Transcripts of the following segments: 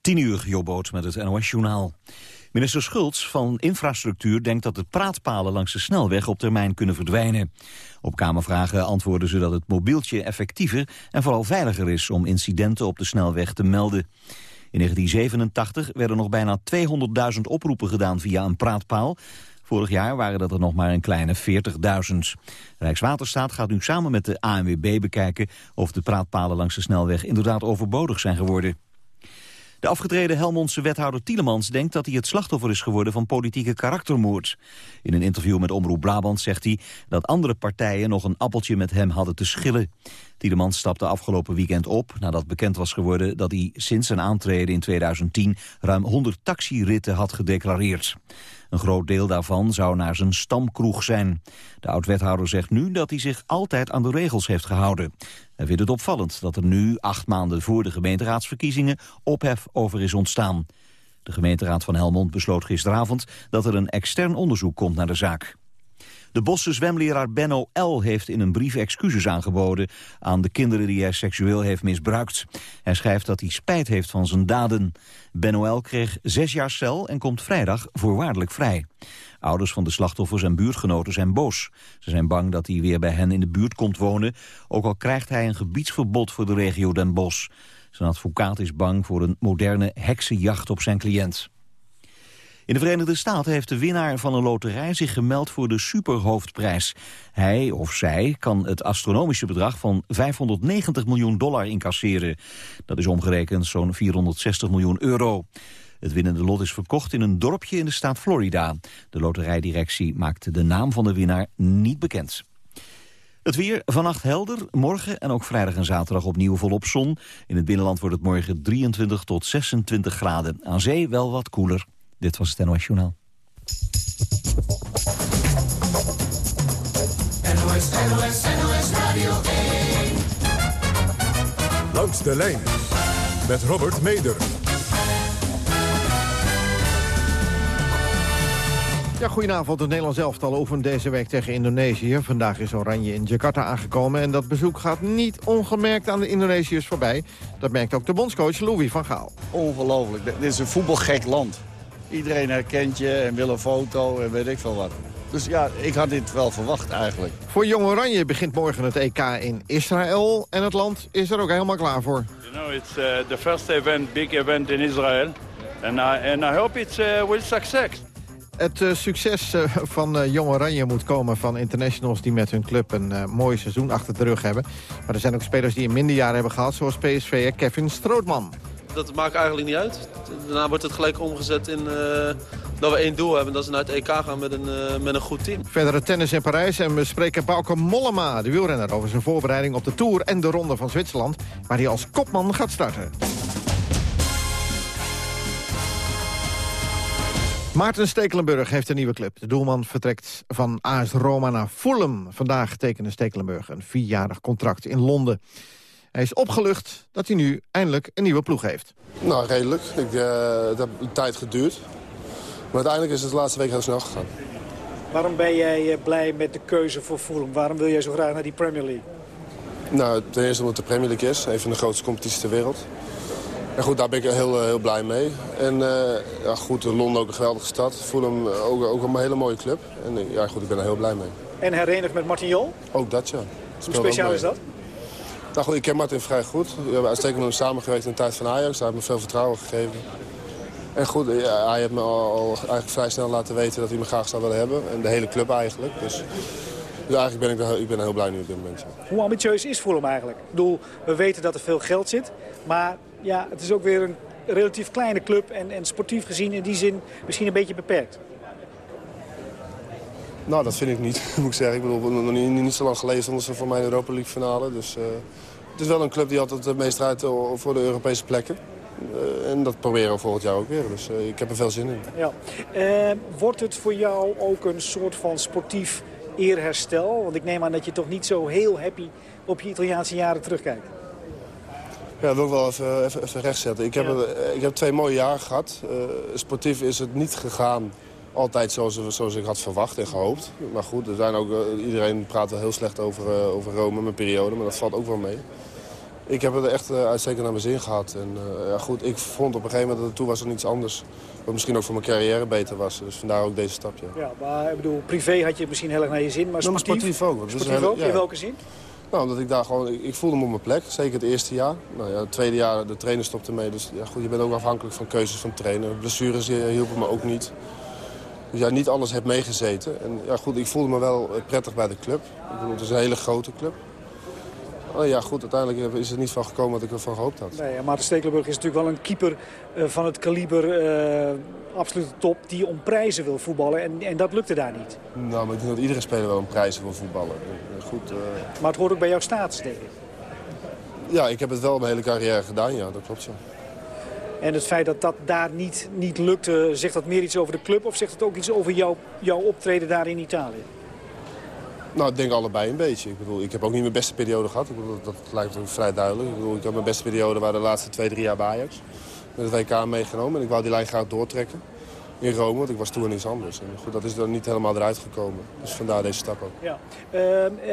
10 uur, Jobboot met het NOS-journaal. Minister Schultz van Infrastructuur denkt dat de praatpalen langs de snelweg op termijn kunnen verdwijnen. Op Kamervragen antwoorden ze dat het mobieltje effectiever en vooral veiliger is om incidenten op de snelweg te melden. In 1987 werden nog bijna 200.000 oproepen gedaan via een praatpaal. Vorig jaar waren dat er nog maar een kleine 40.000. Rijkswaterstaat gaat nu samen met de ANWB bekijken of de praatpalen langs de snelweg inderdaad overbodig zijn geworden. De afgetreden Helmondse wethouder Tielemans denkt dat hij het slachtoffer is geworden van politieke karaktermoord. In een interview met Omroep Brabant zegt hij dat andere partijen nog een appeltje met hem hadden te schillen. Tielemans stapte afgelopen weekend op nadat bekend was geworden dat hij sinds zijn aantreden in 2010 ruim 100 taxiritten had gedeclareerd. Een groot deel daarvan zou naar zijn stamkroeg zijn. De oud-wethouder zegt nu dat hij zich altijd aan de regels heeft gehouden. Hij vindt het opvallend dat er nu, acht maanden voor de gemeenteraadsverkiezingen, ophef over is ontstaan. De gemeenteraad van Helmond besloot gisteravond dat er een extern onderzoek komt naar de zaak. De Bosse zwemleraar Benno L. heeft in een brief excuses aangeboden aan de kinderen die hij seksueel heeft misbruikt. Hij schrijft dat hij spijt heeft van zijn daden. Benno L. kreeg zes jaar cel en komt vrijdag voorwaardelijk vrij. Ouders van de slachtoffers en buurtgenoten zijn boos. Ze zijn bang dat hij weer bij hen in de buurt komt wonen, ook al krijgt hij een gebiedsverbod voor de regio Den Bosch. Zijn advocaat is bang voor een moderne heksenjacht op zijn cliënt. In de Verenigde Staten heeft de winnaar van een loterij zich gemeld voor de superhoofdprijs. Hij of zij kan het astronomische bedrag van 590 miljoen dollar incasseren. Dat is omgerekend zo'n 460 miljoen euro. Het winnende lot is verkocht in een dorpje in de staat Florida. De loterijdirectie maakte de naam van de winnaar niet bekend. Het weer vannacht helder, morgen en ook vrijdag en zaterdag opnieuw volop zon. In het binnenland wordt het morgen 23 tot 26 graden. Aan zee wel wat koeler. Dit was het NOS Journaal. NOS, NOS, NOS Radio 1. Langs de lijn met Robert Meder. Ja, goedenavond. Het Nederlands elftal oefent deze week tegen Indonesië. Vandaag is Oranje in Jakarta aangekomen... en dat bezoek gaat niet ongemerkt aan de Indonesiërs voorbij. Dat merkt ook de bondscoach Louis van Gaal. Ongelooflijk. Dit is een voetbalgek land. Iedereen herkent je en wil een foto en weet ik veel wat. Dus ja, ik had dit wel verwacht eigenlijk. Voor Jong Oranje begint morgen het EK in Israël... en het land is er ook helemaal klaar voor. You know, it's uh, the first event, big event in Israel. And I, and I hope it's uh, will success. Het uh, succes uh, van uh, Jong Oranje moet komen van internationals... die met hun club een mooi seizoen achter de rug hebben. Maar er zijn ook spelers die een minder jaar hebben gehad... zoals PSV'er Kevin Strootman. Dat maakt eigenlijk niet uit. Daarna wordt het gelijk omgezet in dat we één doel hebben. Dat is naar het EK gaan met een, met een goed team. Verder het tennis in Parijs en we spreken Bauke Mollema... de wielrenner over zijn voorbereiding op de Tour en de Ronde van Zwitserland... waar hij als kopman gaat starten. Maarten Stekelenburg heeft een nieuwe club. De doelman vertrekt van AS Roma naar Fulham. Vandaag tekende Stekelenburg een vierjarig contract in Londen. Hij is opgelucht dat hij nu eindelijk een nieuwe ploeg heeft. Nou, redelijk. Ik, uh, het heeft een tijd geduurd. Maar uiteindelijk is het de laatste week heel snel gegaan. Waarom ben jij blij met de keuze voor Fulham? Waarom wil jij zo graag naar die Premier League? Nou, ten eerste omdat het de Premier League is. Een van de grootste competities ter wereld. En goed, daar ben ik heel, heel blij mee. En uh, ja, goed, Londen ook een geweldige stad. Fulham ook, ook een hele mooie club. En ja, goed, ik ben er heel blij mee. En herenigd met Martin Jol? Ook dat, ja. Hoe speciaal is dat? Nou goed, ik ken Martin vrij goed. We hebben uitstekend met hem samengewerkt in de tijd van Ajax. Hij heeft me veel vertrouwen gegeven. En goed, ja, hij heeft me al, al, eigenlijk vrij snel laten weten dat hij me graag zou willen hebben. En de hele club eigenlijk. Dus, dus eigenlijk ben ik, ik ben heel blij nu op dit moment. Hoe ambitieus is Fulham eigenlijk? Ik bedoel, we weten dat er veel geld zit. Maar ja, het is ook weer een relatief kleine club en, en sportief gezien in die zin misschien een beetje beperkt. Nou, dat vind ik niet, moet ik zeggen. Ik bedoel, nog niet, niet zo lang geleden stonden ze voor mij in de Europa League finale. Dus uh, het is wel een club die altijd het meest rijdt voor de Europese plekken. Uh, en dat proberen we volgend jaar ook weer. Dus uh, ik heb er veel zin in. Ja. wordt het voor jou ook een soort van sportief eerherstel? Want ik neem aan dat je toch niet zo heel happy op je Italiaanse jaren terugkijkt. Ja, dat wil ik wel even, even, even rechtzetten. Ik heb, ja. ik heb twee mooie jaren gehad. Sportief is het niet gegaan altijd zoals, zoals ik had verwacht en gehoopt. Maar goed, er zijn ook, uh, iedereen praat wel heel slecht over, uh, over Rome, mijn periode. Maar dat valt ook wel mee. Ik heb het echt uh, uitstekend naar mijn zin gehad. En ja, goed, ik vond op een gegeven moment dat het toe was er iets anders. Wat misschien ook voor mijn carrière beter was. Dus vandaar ook deze stapje. Ja, maar ik bedoel, privé had je misschien heel erg naar je zin, maar sportief, maar sportief ook. Dus sportief ook? Ja. In welke zin? Nou, omdat ik daar gewoon, ik, ik, voelde me op mijn plek. Zeker het eerste jaar. Nou ja, het tweede jaar, de trainer stopte mee. Dus ja, goed, je bent ook afhankelijk van keuzes van trainer. Blessures hielpen me ook niet. Dus ja, niet alles heb meegezeten. En ja, goed, ik voelde me wel prettig bij de club. Ik bedoel, het is een hele grote club. Oh ja, goed, uiteindelijk is het niet van gekomen wat ik ervan gehoopt had. Nee, Maarten Stekelenburg is natuurlijk wel een keeper uh, van het kaliber uh, absolute top... die om prijzen wil voetballen en, en dat lukte daar niet. Nou, maar ik denk dat iedere speler wel om prijzen wil voetballen. Goed, uh... Maar het hoort ook bij jouw status, denk ik. Ja, ik heb het wel mijn hele carrière gedaan, ja, dat klopt, ja. En het feit dat dat daar niet, niet lukte, zegt dat meer iets over de club... of zegt het ook iets over jou, jouw optreden daar in Italië? Nou, ik denk allebei een beetje. Ik bedoel, ik heb ook niet mijn beste periode gehad. Ik bedoel, dat, lijkt me vrij duidelijk. Ik bedoel, ik heb mijn beste periode waren de laatste twee, drie jaar bij Ajax. Met het WK meegenomen en ik wou die lijn graag doortrekken. In Rome, want ik was toen iets anders. En goed, dat is er niet helemaal eruit gekomen. Dus vandaar deze stap ook. Ja. Uh,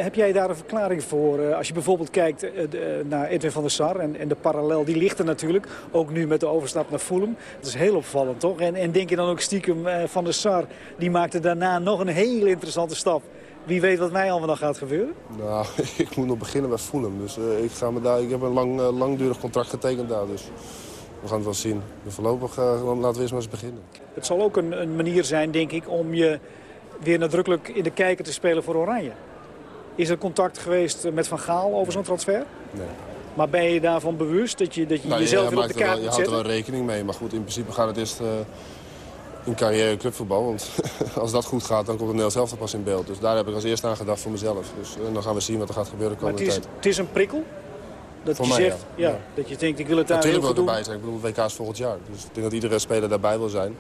heb jij daar een verklaring voor? Uh, als je bijvoorbeeld kijkt uh, de, naar Edwin van der Sar en, en, de parallel, die ligt er natuurlijk. Ook nu met de overstap naar Fulham. Dat is heel opvallend, toch? En, en denk je dan ook stiekem van der Sar, die maakte daarna nog een hele interessante stap wie weet wat mij allemaal nog gaat gebeuren? Nou, ik moet nog beginnen bij Fulham. Dus ik, ga me daar, ik heb een lang, langdurig contract getekend daar. Dus we gaan het wel zien. Voorlopig uh, laten we eerst maar eens beginnen. Het zal ook een, een, manier zijn, denk ik, om je weer nadrukkelijk in de kijker te spelen voor Oranje. Is er contact geweest met Van Gaal over zo'n transfer? Nee. Maar ben je daarvan bewust dat je, dat je nou, jezelf ja, weer op de kaart wel, moet Je houdt er wel rekening mee. Maar goed, in principe gaat het eerst in carrière clubvoetbal. Want als dat goed gaat, dan komt het Nederlands zelf pas in beeld. Dus daar heb ik als eerste aan gedacht voor mezelf. Dus en dan gaan we zien wat er gaat gebeuren de komende maar het is, tijd. Het is een prikkel? Dat voor je mij, zegt, ja. ja. dat je denkt, ik wil het daar Natuurlijk heel wil ik doen. erbij zijn. Ik bedoel, het WK is volgend jaar. Dus ik denk dat iedere speler daarbij wil zijn.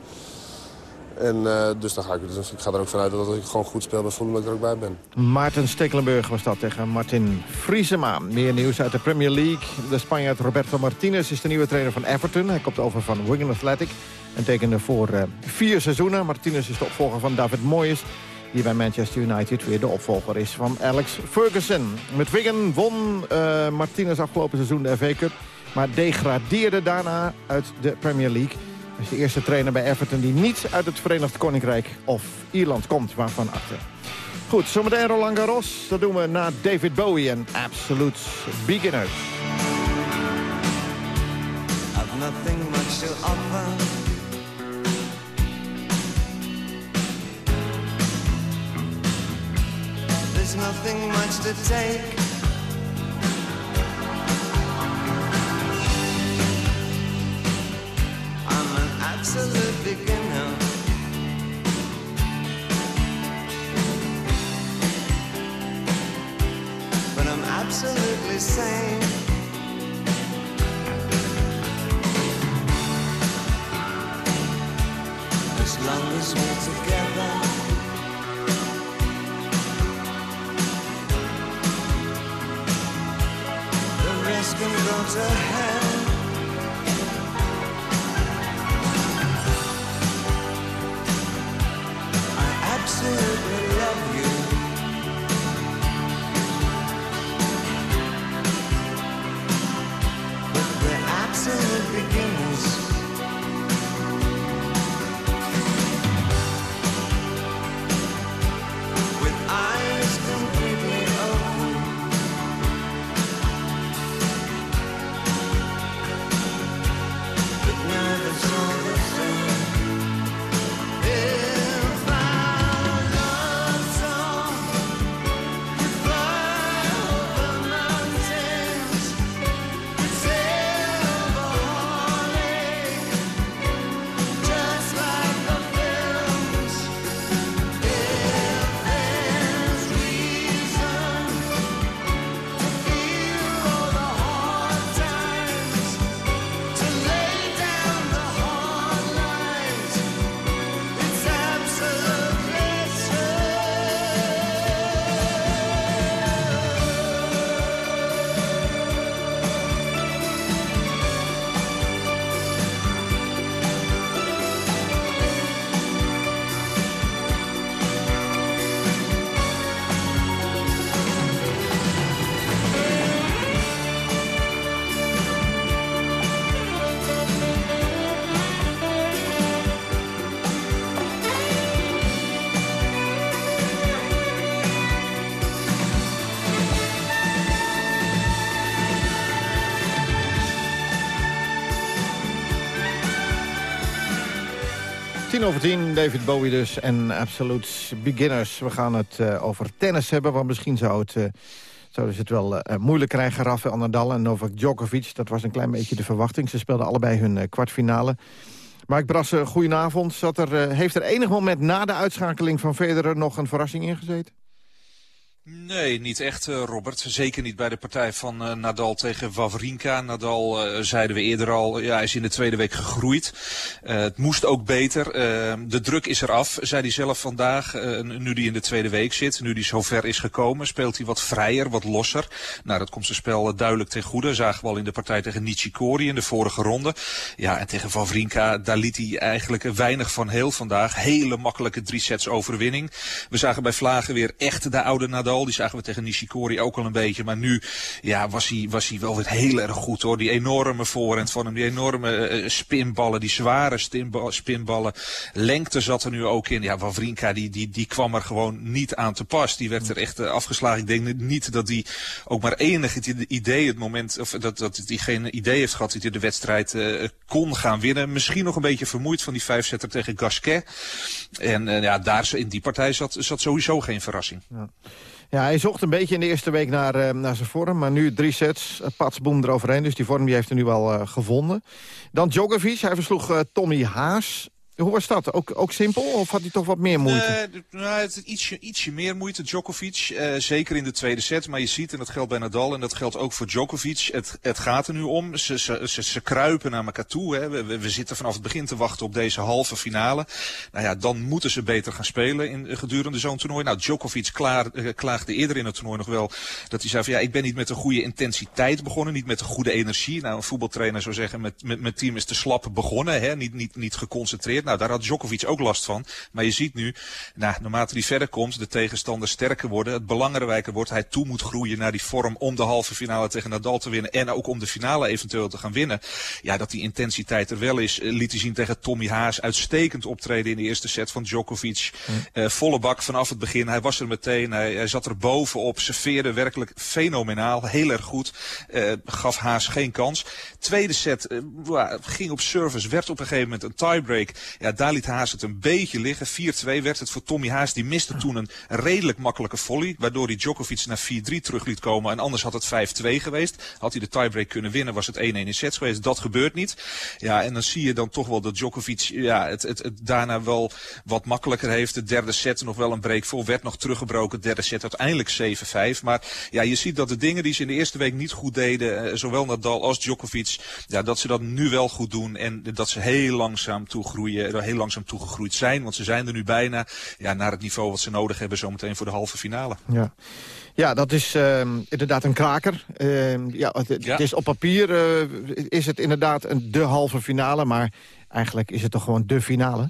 En uh, dus, dan ga ik, dus ik ga er ook vanuit dat ik gewoon goed speel bij Fulham dat ik er ook bij ben. Maarten Stekelenburg was dat tegen Martin Vriesema. Meer nieuws uit de Premier League. De Spanjaard Roberto Martinez is de nieuwe trainer van Everton. Hij komt over van Wigan Athletic en tekende voor uh, vier seizoenen. Martinez is de opvolger van David Moyes die bij Manchester United weer de opvolger is van Alex Ferguson. Met Wigan won uh, Martinez afgelopen seizoen de FA Cup... maar degradeerde daarna uit de Premier League. Hij is de eerste trainer bij Everton die niet uit het Verenigd Koninkrijk of Ierland komt, waarvan achter. Goed, zometeen Roland Garros. Dat doen we na David Bowie en Absolute Beginners. I've nothing much to offer. Nothing much to take. I'm an absolute beginner. But I'm absolutely sane. To hell. Tien over tien, David Bowie dus en Absolute Beginners. We gaan het eh, over tennis hebben, want misschien zou het, uh, zouden ze het wel eh, moeilijk krijgen. Rafael Nadal en Novak Djokovic, dat was een klein beetje de verwachting. Ze speelden allebei hun kwartfinale. Mark Brassen, goedenavond. Zat er, heeft er enig moment na de uitschakeling van Federer nog een verrassing ingezeten? Nee, niet echt, uh, Robert. Zeker niet bij de partij van uh, Nadal tegen Wawrinka. Nadal, uh, zeiden we eerder al, ja, is in de tweede week gegroeid. het moest ook beter. de druk is eraf, zei hij zelf vandaag. nu hij in de tweede week zit, nu hij zo ver is gekomen, speelt hij wat vrijer, wat losser. Nou, dat komt zijn spel duidelijk ten goede. Zagen we al in de partij tegen Nishikori in de vorige ronde. Ja, en tegen Wawrinka, daar liet hij eigenlijk weinig van heel vandaag. Hele makkelijke drie sets overwinning. We zagen bij Vlagen weer echt de oude Nadal. Die zagen we tegen Nishikori ook al een beetje. Maar nu ja, was, hij, was hij wel weer heel erg goed hoor. Die enorme voorhand van hem. Die enorme uh, spinballen. Die zware spinballen. Lengte zat er nu ook in. Ja, Wawrinka die, die, die kwam er gewoon niet aan te pas. Die werd er echt uh, afgeslagen. Ik denk niet dat hij ook maar enig idee het moment... Of dat, dat hij geen idee heeft gehad dat hij de wedstrijd kon gaan winnen. Misschien nog een beetje vermoeid van die vijfzetter tegen Gasquet. En ja, daar in die partij zat, zat sowieso geen verrassing. Ja. Ja, hij zocht een beetje in de eerste week naar, uh, naar zijn vorm. Maar nu drie sets, uh, patsboom eroverheen. Dus die vorm die heeft hij nu al uh, gevonden. Dan Djokovic, hij versloeg Tommy Haas. Hoe was dat? Ook, ook simpel of had hij toch wat meer moeite? Nou, ietsje, ietsje meer moeite, Djokovic. Uh, zeker in de tweede set. Maar je ziet, en dat geldt bij Nadal en dat geldt ook voor Djokovic. Het, het gaat er nu om. Ze, ze, kruipen naar elkaar toe. Hè. We, we, zitten vanaf het begin te wachten op deze halve finale. Nou ja, dan moeten ze beter gaan spelen in, gedurende zo'n toernooi. Nou, Djokovic uh, klaagde eerder in het toernooi nog wel dat hij zei van ja, ik ben niet met een goede intensiteit begonnen. Niet met een goede energie. Nou, een voetbaltrainer zou zeggen, met, met, met team is te slap begonnen. Hè. Niet, niet, niet geconcentreerd. Nou, daar had Djokovic ook last van. Maar je ziet nu, nou, naarmate hij verder komt, de tegenstander sterker worden. Het belangrijker wordt, hij toe moet groeien naar die vorm om de halve finale tegen Nadal te winnen. En ook om de finale eventueel te gaan winnen. Ja, dat die intensiteit er wel is, eh, liet hij zien tegen Tommy Haas. Uitstekend optreden in de eerste set van Djokovic. Mm. Uh, volle bak vanaf het begin. Hij was er meteen, hij, hij zat er bovenop, serveerde werkelijk fenomenaal. Heel erg goed. Uh, gaf Haas geen kans. Tweede set uh, ging op service, werd op een gegeven moment een tiebreak. Ja, daar liet Haas het een beetje liggen. 4-2 werd het voor Tommy Haas. Die miste toen een redelijk makkelijke volley. Waardoor hij Djokovic naar 4-3 terug liet komen. En anders had het 5-2 geweest. Had hij de tiebreak kunnen winnen was het 1-1 in sets geweest. Dat gebeurt niet. Ja, en dan zie je dan toch wel dat Djokovic ja, het, het, daarna wel wat makkelijker heeft. De derde set nog wel een break voor. Werd nog teruggebroken. Derde set uiteindelijk 7-5. Maar ja, je ziet dat de dingen die ze in de eerste week niet goed deden. Eh, zowel Nadal als Djokovic. Ja, dat ze dat nu wel goed doen. En dat ze heel langzaam toegroeien. Heel langzaam toegegroeid zijn. Want ze zijn er nu bijna ja, naar het niveau wat ze nodig hebben zometeen voor de halve finale. Ja. Ja, dat is uh, inderdaad een kraker. Uh, ja, het, ja. het, is op papier uh, is het inderdaad een de halve finale, maar eigenlijk is het toch gewoon de finale?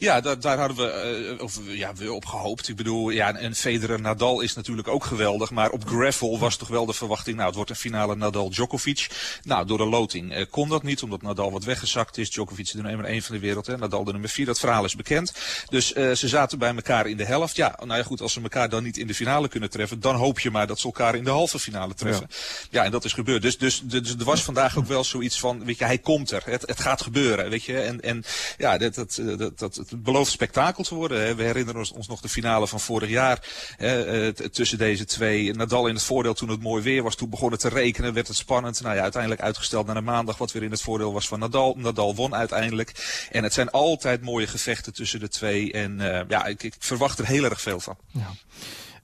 Ja, daar, daar hadden we, uh, of, ja, we op gehoopt. Ik bedoel, ja, en Federer Nadal is natuurlijk ook geweldig. Maar op gravel was toch wel de verwachting, nou, het wordt een finale Nadal-Djokovic. Nou, door de loting uh, kon dat niet, omdat Nadal wat weggezakt is. Djokovic de nummer 1 van de wereld, hè. Nadal de nummer 4. Dat verhaal is bekend. Dus uh, ze zaten bij elkaar in de helft. Ja, nou ja, goed, als ze elkaar dan niet in de finale kunnen treffen, dan hoop je maar dat ze elkaar in de halve finale treffen. Ja, ja en dat is gebeurd. Dus, dus, dus er was vandaag ook wel zoiets van, weet je, hij komt er. Het, het gaat gebeuren, weet je. En, en ja, dat, dat, dat, dat het belooft spektakel te worden. Hè. We herinneren ons, nog de finale van vorig jaar. Hè, tussen deze twee. Nadal in het voordeel toen het mooi weer was. Toen begonnen te rekenen, werd het spannend. Nou ja, uiteindelijk uitgesteld naar de maandag. Wat weer in het voordeel was van Nadal. Nadal won uiteindelijk. En het zijn altijd mooie gevechten tussen de twee. En uh, ja, ik, ik, verwacht er heel erg veel van. Ja.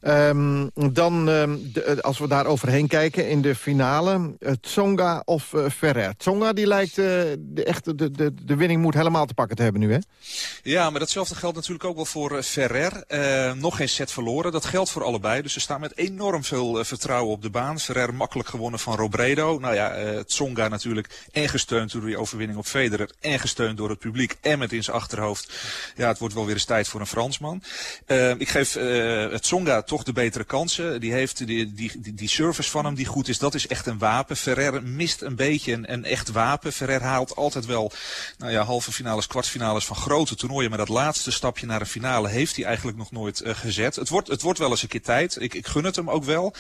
Um, dan, um, de, als we daar overheen kijken in de finale, uh, Tsonga of uh, Ferrer. Tsonga die lijkt de, echt de, de, de winning moet helemaal te pakken te hebben nu, hè? Ja, maar datzelfde geldt natuurlijk ook wel voor Ferrer. nog geen set verloren, dat geldt voor allebei. Dus ze staan met enorm veel vertrouwen op de baan. Ferrer makkelijk gewonnen van Robredo. Nou ja, Tsonga natuurlijk en gesteund door die overwinning op Federer. En gesteund door het publiek en met in zijn achterhoofd. Ja, het wordt wel weer eens tijd voor een Fransman. ik geef Tsonga de betere kansen. Die heeft die, die, die, service van hem die goed is. Dat is echt een wapen. Ferrer mist een beetje een, een echt wapen. Ferrer haalt altijd wel nou ja, halve finales, kwartfinales van grote toernooien. Maar dat laatste stapje naar een finale heeft hij eigenlijk nog nooit uh, gezet. Het wordt, het wordt wel eens een keer tijd. Ik, ik gun het hem ook wel.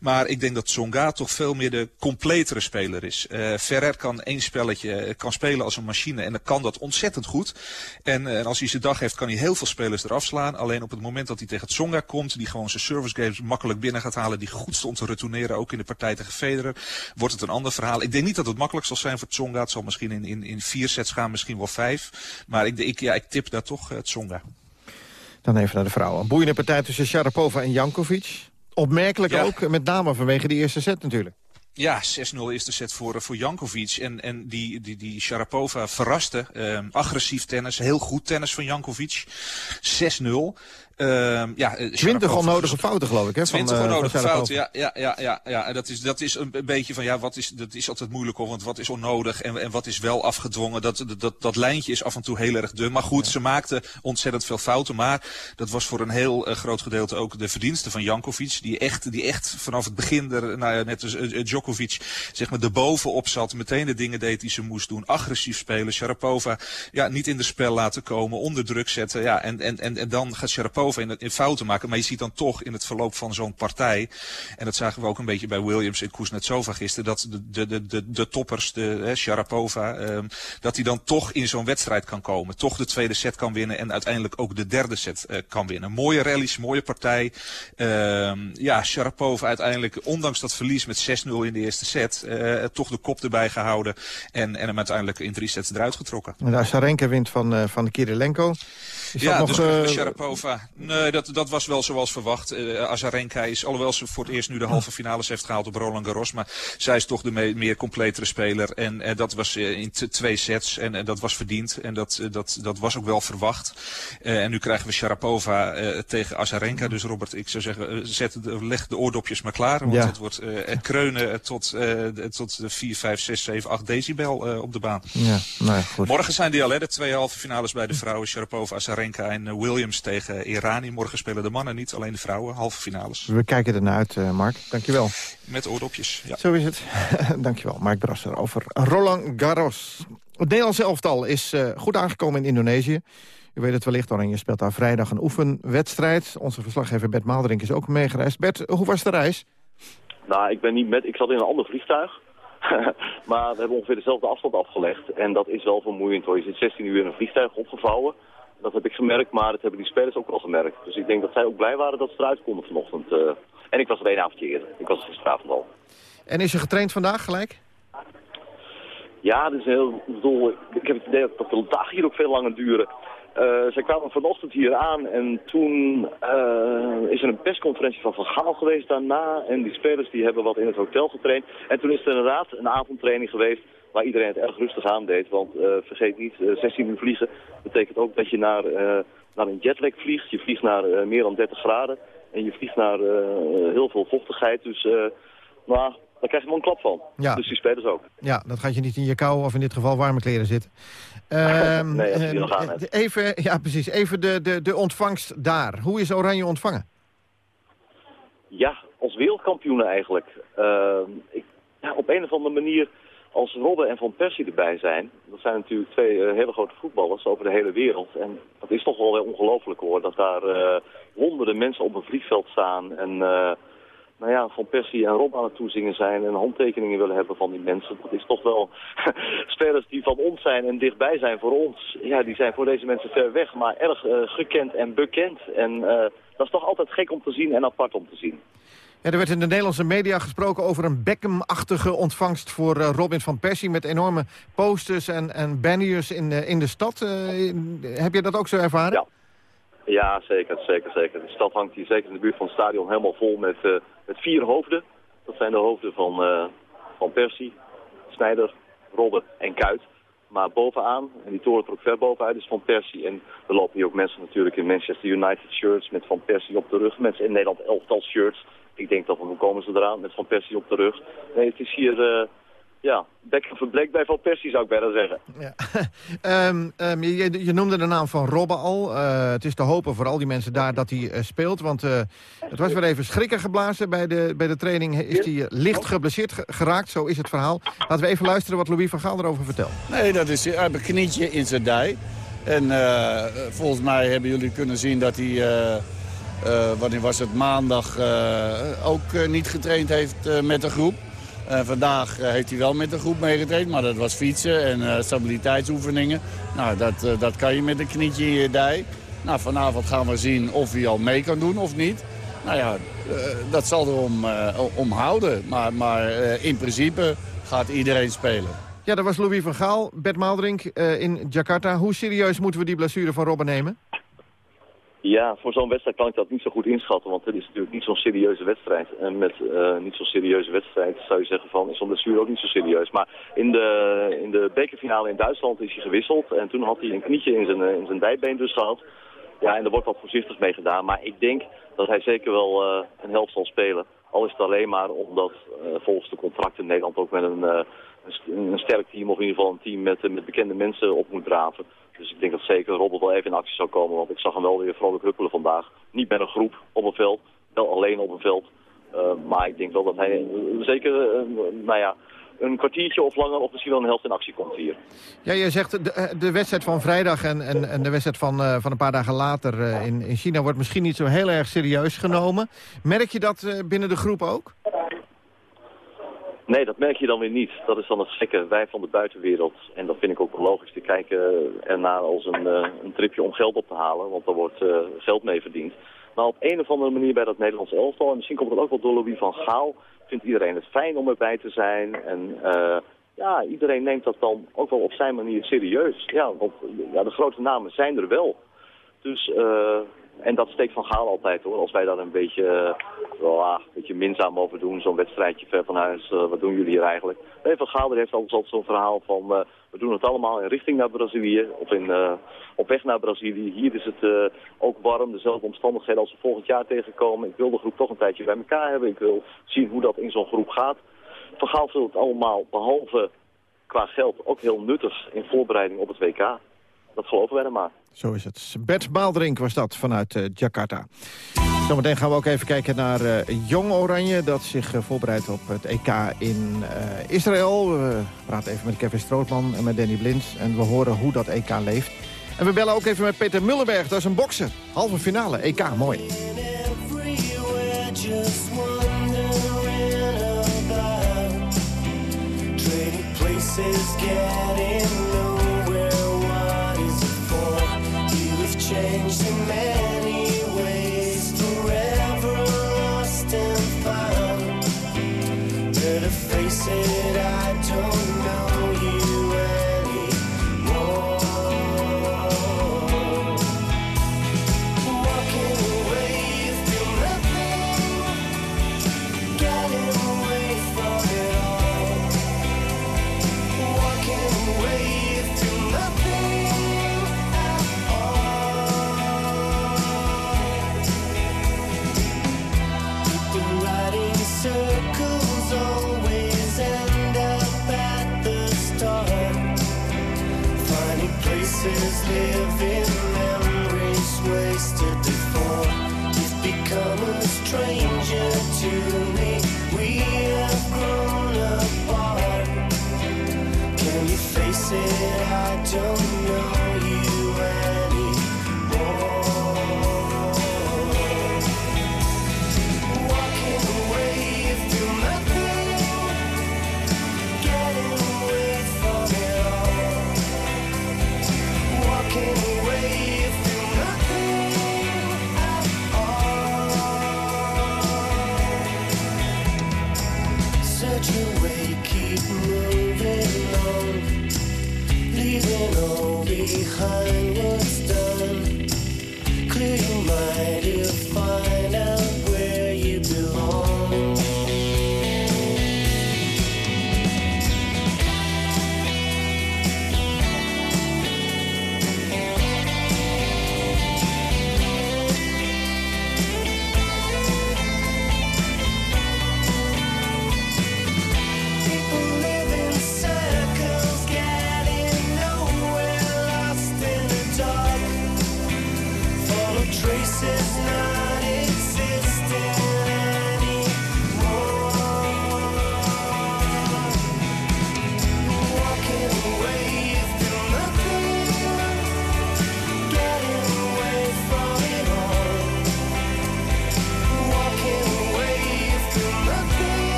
Maar ik denk dat Tsonga toch veel meer de completere speler is. Uh, Ferrer kan één spelletje kan spelen als een machine. En dan kan dat ontzettend goed. En, en als hij zijn dag heeft kan hij heel veel spelers eraf slaan. Alleen op het moment dat hij tegen Tsonga komt. Die gewoon zijn service games makkelijk binnen gaat halen. Die goed stond te retourneren. Ook in de partij tegen Federer. Wordt het een ander verhaal. Ik denk niet dat het makkelijk zal zijn voor Tsonga. Het zal misschien in, in, in vier sets gaan. Misschien wel vijf. Maar ik, ik, ja, ik tip daar toch uh, Tsonga. Dan even naar de vrouwen. Een boeiende partij tussen Sharapova en Jankovic. Opmerkelijk Ja. ook, met name vanwege die eerste set natuurlijk. Ja, 6-0 eerste set voor, eh, voor Jankovic. En, en die, die, die Sharapova verraste. Ehm, agressief tennis, heel goed tennis van Jankovic. 6-0. Ehm, ja, eh, 20 Sharapova onnodige fouten, geloof ik, hè? 20 van, eh, onnodige fouten, ja, ja, ja, ja. En dat is, dat is een beetje van, ja, wat is, dat is altijd moeilijk hoor, want wat is onnodig en, en wat is wel afgedwongen. Dat, dat, dat lijntje is af en toe heel erg dun. Maar goed, ze maakten ontzettend veel fouten. Maar dat was voor een heel eh, groot gedeelte ook de verdienste van Jankovic. Die echt, die echt vanaf het begin, er, nou ja, net als eh, eh, Djokovic, zeg maar, erbovenop zat. Meteen de dingen deed die ze moest doen. Agressief spelen. Sharapova, ja, niet in de spel laten komen. Onder druk zetten. Ja, en, en, en, en dan gaat Sharapova in, in fouten maken. Maar je ziet dan toch in het verloop van zo'n partij. En dat zagen we ook een beetje bij Williams en Kuznetsova gisteren. Dat de, de, de, de, toppers, de hè, Sharapova, ehm, dat hij dan toch in zo'n wedstrijd kan komen. Toch de tweede set kan winnen en uiteindelijk ook de derde set eh, kan winnen. Mooie rallies, mooie partij. Ehm, ja, Sharapova uiteindelijk, ondanks dat verlies met 6-0 in de eerste set, eh, toch de kop erbij gehouden. En, en hem uiteindelijk in drie sets eruit getrokken. En Sarenka wint van, eh, van Kirilenko. Is ja, dat nog, dus eh, uh, Sharapova. Nee, dat, dat was wel zoals verwacht. Uh, Azarenka is, alhoewel ze voor het eerst nu de halve finales heeft gehaald op Roland Garros. Maar zij is toch de me meer completere speler. En, en dat was uh, in twee sets. En, en, dat was verdiend. En dat, dat, dat was ook wel verwacht. en nu krijgen we Sharapova tegen Azarenka. Dus Robert, ik zou zeggen, zet, de, leg de oordopjes maar klaar. Want Ja. het wordt kreunen tot, tot de 4, 5, 6, 7, 8 decibel op de baan. Ja, nou ja, goed. Morgen zijn die al, hè, de twee halve finales bij de vrouwen. Sharapova, Azarenka en uh, Williams tegen Irani. Morgen spelen de mannen niet, alleen de vrouwen, halve finales. We kijken ernaar uit, eh, Mark. Dankjewel. Met oordopjes, ja. Zo is het. Dankjewel, Mark Brasser over Roland Garros. Het Nederlandse elftal is eh, goed aangekomen in Indonesië. U weet het wellicht, Oranje speelt daar vrijdag een oefenwedstrijd. Onze verslaggever Bert Maalderink is ook meegereisd. Bert, hoe was de reis? Nou, ik ben niet met. Ik zat in een ander vliegtuig. maar we hebben ongeveer dezelfde afstand afgelegd. En dat is wel vermoeiend hoor. Je zit 16 uur in een vliegtuig opgevouwen. Dat heb ik gemerkt, maar dat hebben die spelers ook wel gemerkt. Dus ik denk dat zij ook blij waren dat ze eruit konden vanochtend. Uh, en ik was er één avondje eerder. Ik was er gisteravond al. En is je getraind vandaag gelijk? Ja, dat is heel... Bedoel, ik heb het idee dat de dagen hier ook veel langer duren. Uh, zij kwamen vanochtend hier aan en toen uh, is er een persconferentie van Van Gaal geweest daarna. En die spelers die hebben wat in het hotel getraind. En toen is er inderdaad een avondtraining geweest waar iedereen het erg rustig aan deed. Want uh, vergeet niet, 16 uur vliegen betekent ook dat je naar, naar een jetlag vliegt. Je vliegt naar meer dan 30 graden en je vliegt naar heel veel vochtigheid. Dus nou, daar krijg je wel een klap van. Ja. Dus die spelers ook. Ja, dat gaat je niet in je kou of in dit geval warme kleren zitten. Um, nee, als je nog aan hebt. Even, ja, precies. Even de, de, de ontvangst daar. Hoe is Oranje ontvangen? Ja, als wereldkampioenen eigenlijk. Uh, ik, ja, op een of andere manier, als Robben en Van Persie erbij zijn... dat zijn natuurlijk twee uh, hele grote voetballers over de hele wereld. En dat is toch wel weer ongelooflijk hoor, dat daar uh, honderden mensen op een vliegveld staan... en nou ja, Van Persie en Rob aan het toezingen zijn en handtekeningen willen hebben van die mensen. Dat is toch wel spelers die van ons zijn en dichtbij zijn voor ons. Ja, die zijn voor deze mensen ver weg, maar erg gekend en bekend. En dat is toch altijd gek om te zien en apart om te zien. Er werd in de Nederlandse media gesproken over een Beckham-achtige ontvangst voor uh, Robin van Persie... met enorme posters en, en banners in, in de stad. heb je dat ook zo ervaren? Ja. Ja, zeker, zeker, zeker. De stad hangt hier zeker in de buurt van het stadion helemaal vol met, met vier hoofden. Dat zijn de hoofden van, van Persie, Snijder, Robben en Kuit. Maar bovenaan, en die toren er ook ver bovenuit, is Van Persie. En er lopen hier ook mensen natuurlijk in Manchester United shirts met Van Persie op de rug. Mensen in Nederland elftal shirts. Ik denk dat, hoe komen ze eraan met Van Persie op de rug? Nee, het is hier... Uh, ja, Beckham verbleekt bij Van Persie zou ik bijna zeggen. Ja. Ehm, ehm, je, je, noemde de naam van Robben al. Eh, het is te hopen voor al die mensen daar dat hij eh, speelt. Want eh, het was weer even schrikken geblazen. Bij de, bij de training is hij licht geblesseerd geraakt. Zo is het verhaal. Laten we even luisteren wat Louis van Gaal erover vertelt. Nee, dat is hij heeft een knietje in zijn dij. En volgens mij hebben jullie kunnen zien dat hij... wanneer was het? Maandag ook niet getraind heeft met de groep. Vandaag heeft hij wel met de groep meegetraind, maar dat was fietsen en stabiliteitsoefeningen. Nou, dat, dat kan je met een knietje in je dij. Nou, vanavond gaan we zien of hij al mee kan doen of niet. Nou ja, dat zal er om, houden. Maar, maar in principe gaat iedereen spelen. Ja, dat was Louis van Gaal, Bert Maaldrink in Jakarta. Hoe serieus moeten we die blessure van Robben nemen? Ja, voor zo'n wedstrijd kan ik dat niet zo goed inschatten, want het is natuurlijk niet zo'n serieuze wedstrijd. En met uh, niet zo'n serieuze wedstrijd zou je zeggen van, is zo'n blessure ook niet zo serieus. Maar in de, in de bekerfinale in Duitsland is hij gewisseld en toen had hij een knietje in zijn, in zijn dijbeen dus gehad. Ja, en er wordt wat voorzichtig mee gedaan, maar ik denk dat hij zeker wel uh, een helft zal spelen. Al is het alleen maar omdat volgens de contracten Nederland ook met een, een, een, sterk team, of in ieder geval een team met, met bekende mensen op moet draven. Dus ik denk dat zeker Robert wel even in actie zou komen. Want ik zag hem wel weer vrolijk huppelen vandaag. Niet met een groep op een veld. Wel alleen op een veld. Uh, maar ik denk wel dat hij zeker, uh, nou ja, een kwartiertje of langer of misschien wel een helft in actie komt hier. Ja, je zegt de, de wedstrijd van vrijdag en, en, en de wedstrijd van, van een paar dagen later in, in China wordt misschien niet zo heel erg serieus genomen. Merk je dat binnen de groep ook? Nee, dat merk je dan weer niet. Dat is dan het gekke. Wij van de buitenwereld, en dat vind ik ook logisch, te kijken ernaar als een, uh, een tripje om geld op te halen. Want daar wordt uh, geld mee verdiend. Maar op een of andere manier bij dat Nederlands elftal, en misschien komt het ook wel door Louis van Gaal, vindt iedereen het fijn om erbij te zijn. En uh, ja, iedereen neemt dat dan ook wel op zijn manier serieus. Ja, want ja, de grote namen zijn er wel. Dus en dat steekt Van Gaal altijd hoor. Als wij daar een beetje, uh, een beetje minzaam over doen, zo'n wedstrijdje ver van huis, uh, wat doen jullie hier eigenlijk? Nee, Van Gaal heeft altijd zo'n verhaal van, uh, we doen het allemaal in richting naar Brazilië, of in, op weg naar Brazilië. Hier is het ook warm, dezelfde omstandigheden als we volgend jaar tegenkomen. Ik wil de groep toch een tijdje bij elkaar hebben, ik wil zien hoe dat in zo'n groep gaat. Van Gaal vindt het allemaal, behalve qua geld, ook heel nuttig in voorbereiding op het WK. Dat geloven wij dan maar. Zo is het. Bert Baaldrink was dat vanuit uh, Jakarta. Zometeen gaan we ook even kijken naar uh, Jong Oranje... dat zich uh, voorbereidt op het EK in Israël. We praten even met Kevin Strootman en met Danny Blind. En we horen hoe dat EK leeft. En we bellen ook even met Peter Mullenberg. Dat is een bokser. Halve finale. EK. Mooi. places behind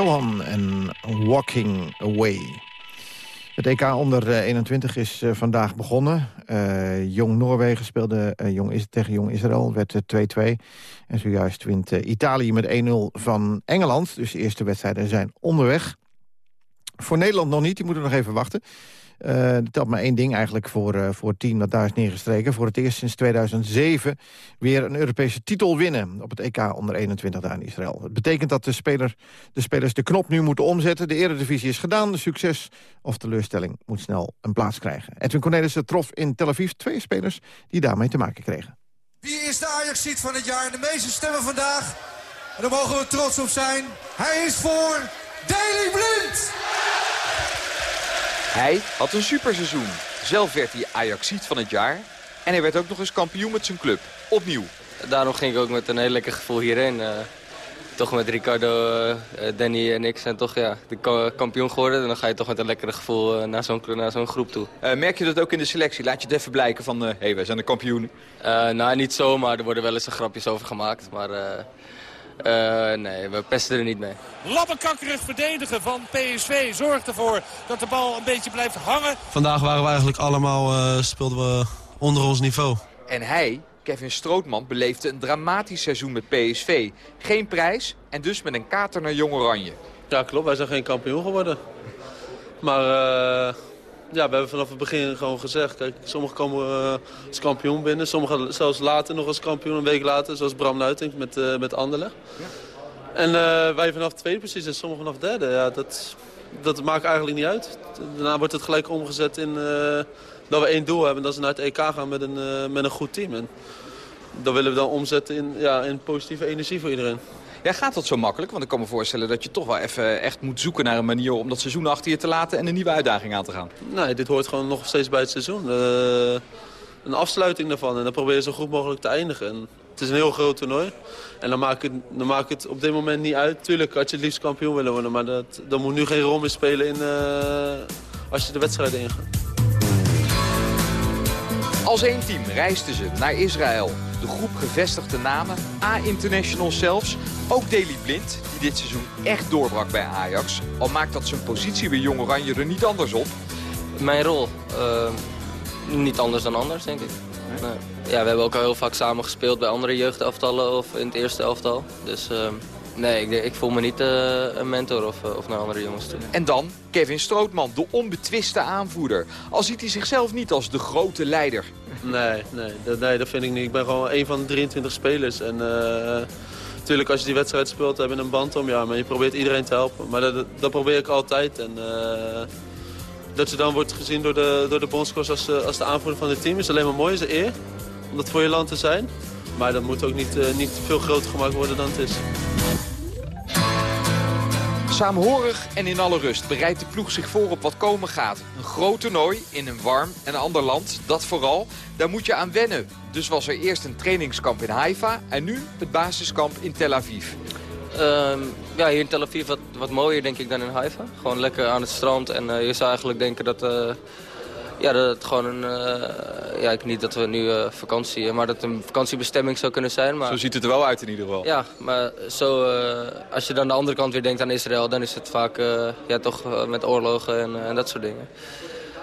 Johan en Walking Away. Het EK onder eh, 21 is eh, vandaag begonnen. Eh, Jong Noorwegen speelde eh, tegen Jong Israël, werd het 2-2. En zojuist wint eh, Italië met 1-0 van Engeland. Dus de eerste wedstrijden zijn onderweg. Voor Nederland nog niet, die moeten nog even wachten. Eh er telt maar één ding eigenlijk voor, eh, voor het team dat daar is neergestreken. Voor het eerst sinds 2007 weer een Europese titel winnen... op het EK onder 21 daar in Israël. Het betekent dat de, speler, de spelers de knop nu moeten omzetten. De eredivisie is gedaan. De succes of teleurstelling moet snel een plaats krijgen. Edwin Cornelissen trof in Tel Aviv twee spelers die daarmee te maken kregen. Wie is de Ajax-ziet van het jaar? De meeste stemmen vandaag. En daar mogen we trots op zijn. Hij is voor Daley Blind. Hij had een superseizoen. Zelf werd hij Ajaxiet van het jaar. En hij werd ook nog eens kampioen met zijn club. Opnieuw. Daarom ging ik ook met een heel lekker gevoel hierheen. eh. toch met Ricardo, eh, Danny en ik zijn toch ja, de ka- kampioen geworden. En dan ga je toch met een lekkere gevoel eh, naar zo'n naar zo'n groep toe. Eh, merk je dat ook in de selectie? Laat je het even blijken van, hé, hey, wij zijn de kampioenen. Eh, nou, niet zo, maar er worden wel eens een grapjes over gemaakt. Maar eh, nee, we pesten er niet mee. Labbenkakkerig verdedigen van PSV zorgt ervoor dat de bal een beetje blijft hangen. Vandaag waren we eigenlijk allemaal, eh, speelden we onder ons niveau. En hij, Kevin Strootman, beleefde een dramatisch seizoen met PSV. Geen prijs en dus met een kater naar Jong Oranje. Ja, klopt. Wij zijn geen kampioen geworden. Maar eh, ja, we hebben vanaf het begin gewoon gezegd... Kijk, sommigen komen eh, als kampioen binnen. Sommigen zelfs later nog als kampioen, een week later. Zoals Bram Nuitink met, eh met Anderlecht. En eh, wij vanaf tweede precies en sommigen vanaf derde. Ja, dat, dat maakt eigenlijk niet uit. Daarna wordt het gelijk omgezet in dat we één doel hebben. Dat is naar het EK gaan met een, met een goed team. En dat willen we dan omzetten in, ja, in positieve energie voor iedereen. Ja, gaat dat zo makkelijk? Want ik kan me voorstellen dat je toch wel even echt moet zoeken naar een manier om dat seizoen achter je te laten en een nieuwe uitdaging aan te gaan. Nee, dit hoort gewoon nog steeds bij het seizoen. Eh, een afsluiting daarvan. En dan probeer je zo goed mogelijk te eindigen. En het is een heel groot toernooi. En dan maakt het, dan het op dit moment niet uit. Tuurlijk had je het liefst kampioen willen worden. Maar dat, dat moet nu geen rol meer spelen in, eh, als je de wedstrijd ingaat. Als één team reisden ze naar Israël. De groep gevestigde namen, A-internationals zelfs. Ook Daley Blind, die dit seizoen echt doorbrak bij Ajax. Al maakt dat zijn positie bij Jong Oranje er niet anders op. Mijn rol? eh, niet anders dan anders, denk ik. Nee. Ja, we hebben ook al heel vaak samen gespeeld bij andere jeugdelftallen of in het eerste elftal. Dus eh, nee, ik, ik voel me niet eh, een mentor of, eh, of naar andere jongens toe. En dan Kevin Strootman, de onbetwiste aanvoerder. Al ziet hij zichzelf niet als de grote leider. Nee, nee, dat, nee, dat vind ik niet. Ik ben gewoon een van de 23 spelers. En eh, natuurlijk als je die wedstrijd speelt, heb je een band om. Ja, maar je probeert iedereen te helpen. Maar dat, dat probeer ik altijd. En eh, dat je dan wordt gezien door de, door de bondscoach als, eh, als de aanvoerder van het team is alleen maar mooi. is een eer om dat voor je land te zijn. Maar dat moet ook niet, eh, niet veel groter gemaakt worden dan het is. Saamhorig en in alle rust bereidt de ploeg zich voor op wat komen gaat. Een groot toernooi in een warm en ander land, dat vooral. Daar moet je aan wennen. Dus was er eerst een trainingskamp in Haifa en nu het basiskamp in Tel Aviv. Ehm, ja, hier in Tel Aviv wat, wat mooier denk ik dan in Haifa. Gewoon lekker aan het strand en eh, je zou eigenlijk denken dat, eh, ja, dat het gewoon een... eh, ja, ik, niet dat we nu eh, vakantie, maar dat het een vakantiebestemming zou kunnen zijn. Maar, Zo ziet het er wel uit in ieder geval. Ja, maar zo, eh, als je dan de andere kant weer denkt aan Israël, dan is het vaak eh, ja, toch eh, met oorlogen en, eh, en dat soort dingen.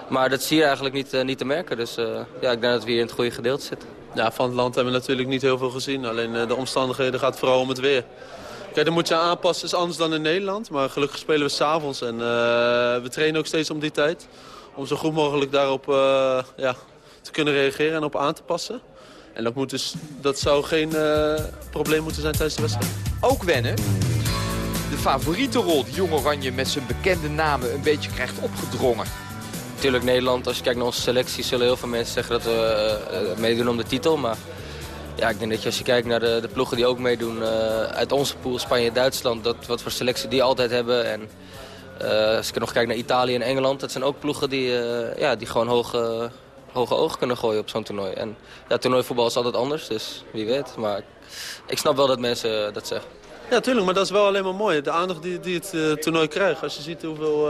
Maar dat zie je eigenlijk niet, eh, niet te merken. Dus eh, ja, ik denk dat we hier in het goede gedeelte zitten. Ja, van het land hebben we natuurlijk niet heel veel gezien. Alleen eh, de omstandigheden gaat vooral om het weer. Kijk, dan moet je aanpassen. is anders dan in Nederland. Maar gelukkig spelen we s'avonds. En eh, we trainen ook steeds om die tijd. Om zo goed mogelijk daarop eh, ja, te kunnen reageren en op aan te passen. En dat, moet dus, dat zou geen eh, probleem moeten zijn tijdens de wedstrijd. Ook wennen. De favoriete rol die Jong Oranje met zijn bekende namen een beetje krijgt opgedrongen. Natuurlijk Nederland, als je kijkt naar onze selectie, zullen heel veel mensen zeggen dat we eh, meedoen om de titel. Maar ja, ik denk dat je als je kijkt naar de, de ploegen die ook meedoen eh, uit onze pool, Spanje en Duitsland, dat, wat voor selectie die altijd hebben. En eh, als ik nog kijk naar Italië en Engeland, dat zijn ook ploegen die, eh, ja, die gewoon hoge, hoge ogen kunnen gooien op zo'n toernooi. En ja, toernooivoetbal is altijd anders, dus wie weet. Maar ik snap wel dat mensen dat zeggen. Ja, tuurlijk, maar dat is wel alleen maar mooi. De aandacht die, die het eh, toernooi krijgt. Als je ziet hoeveel,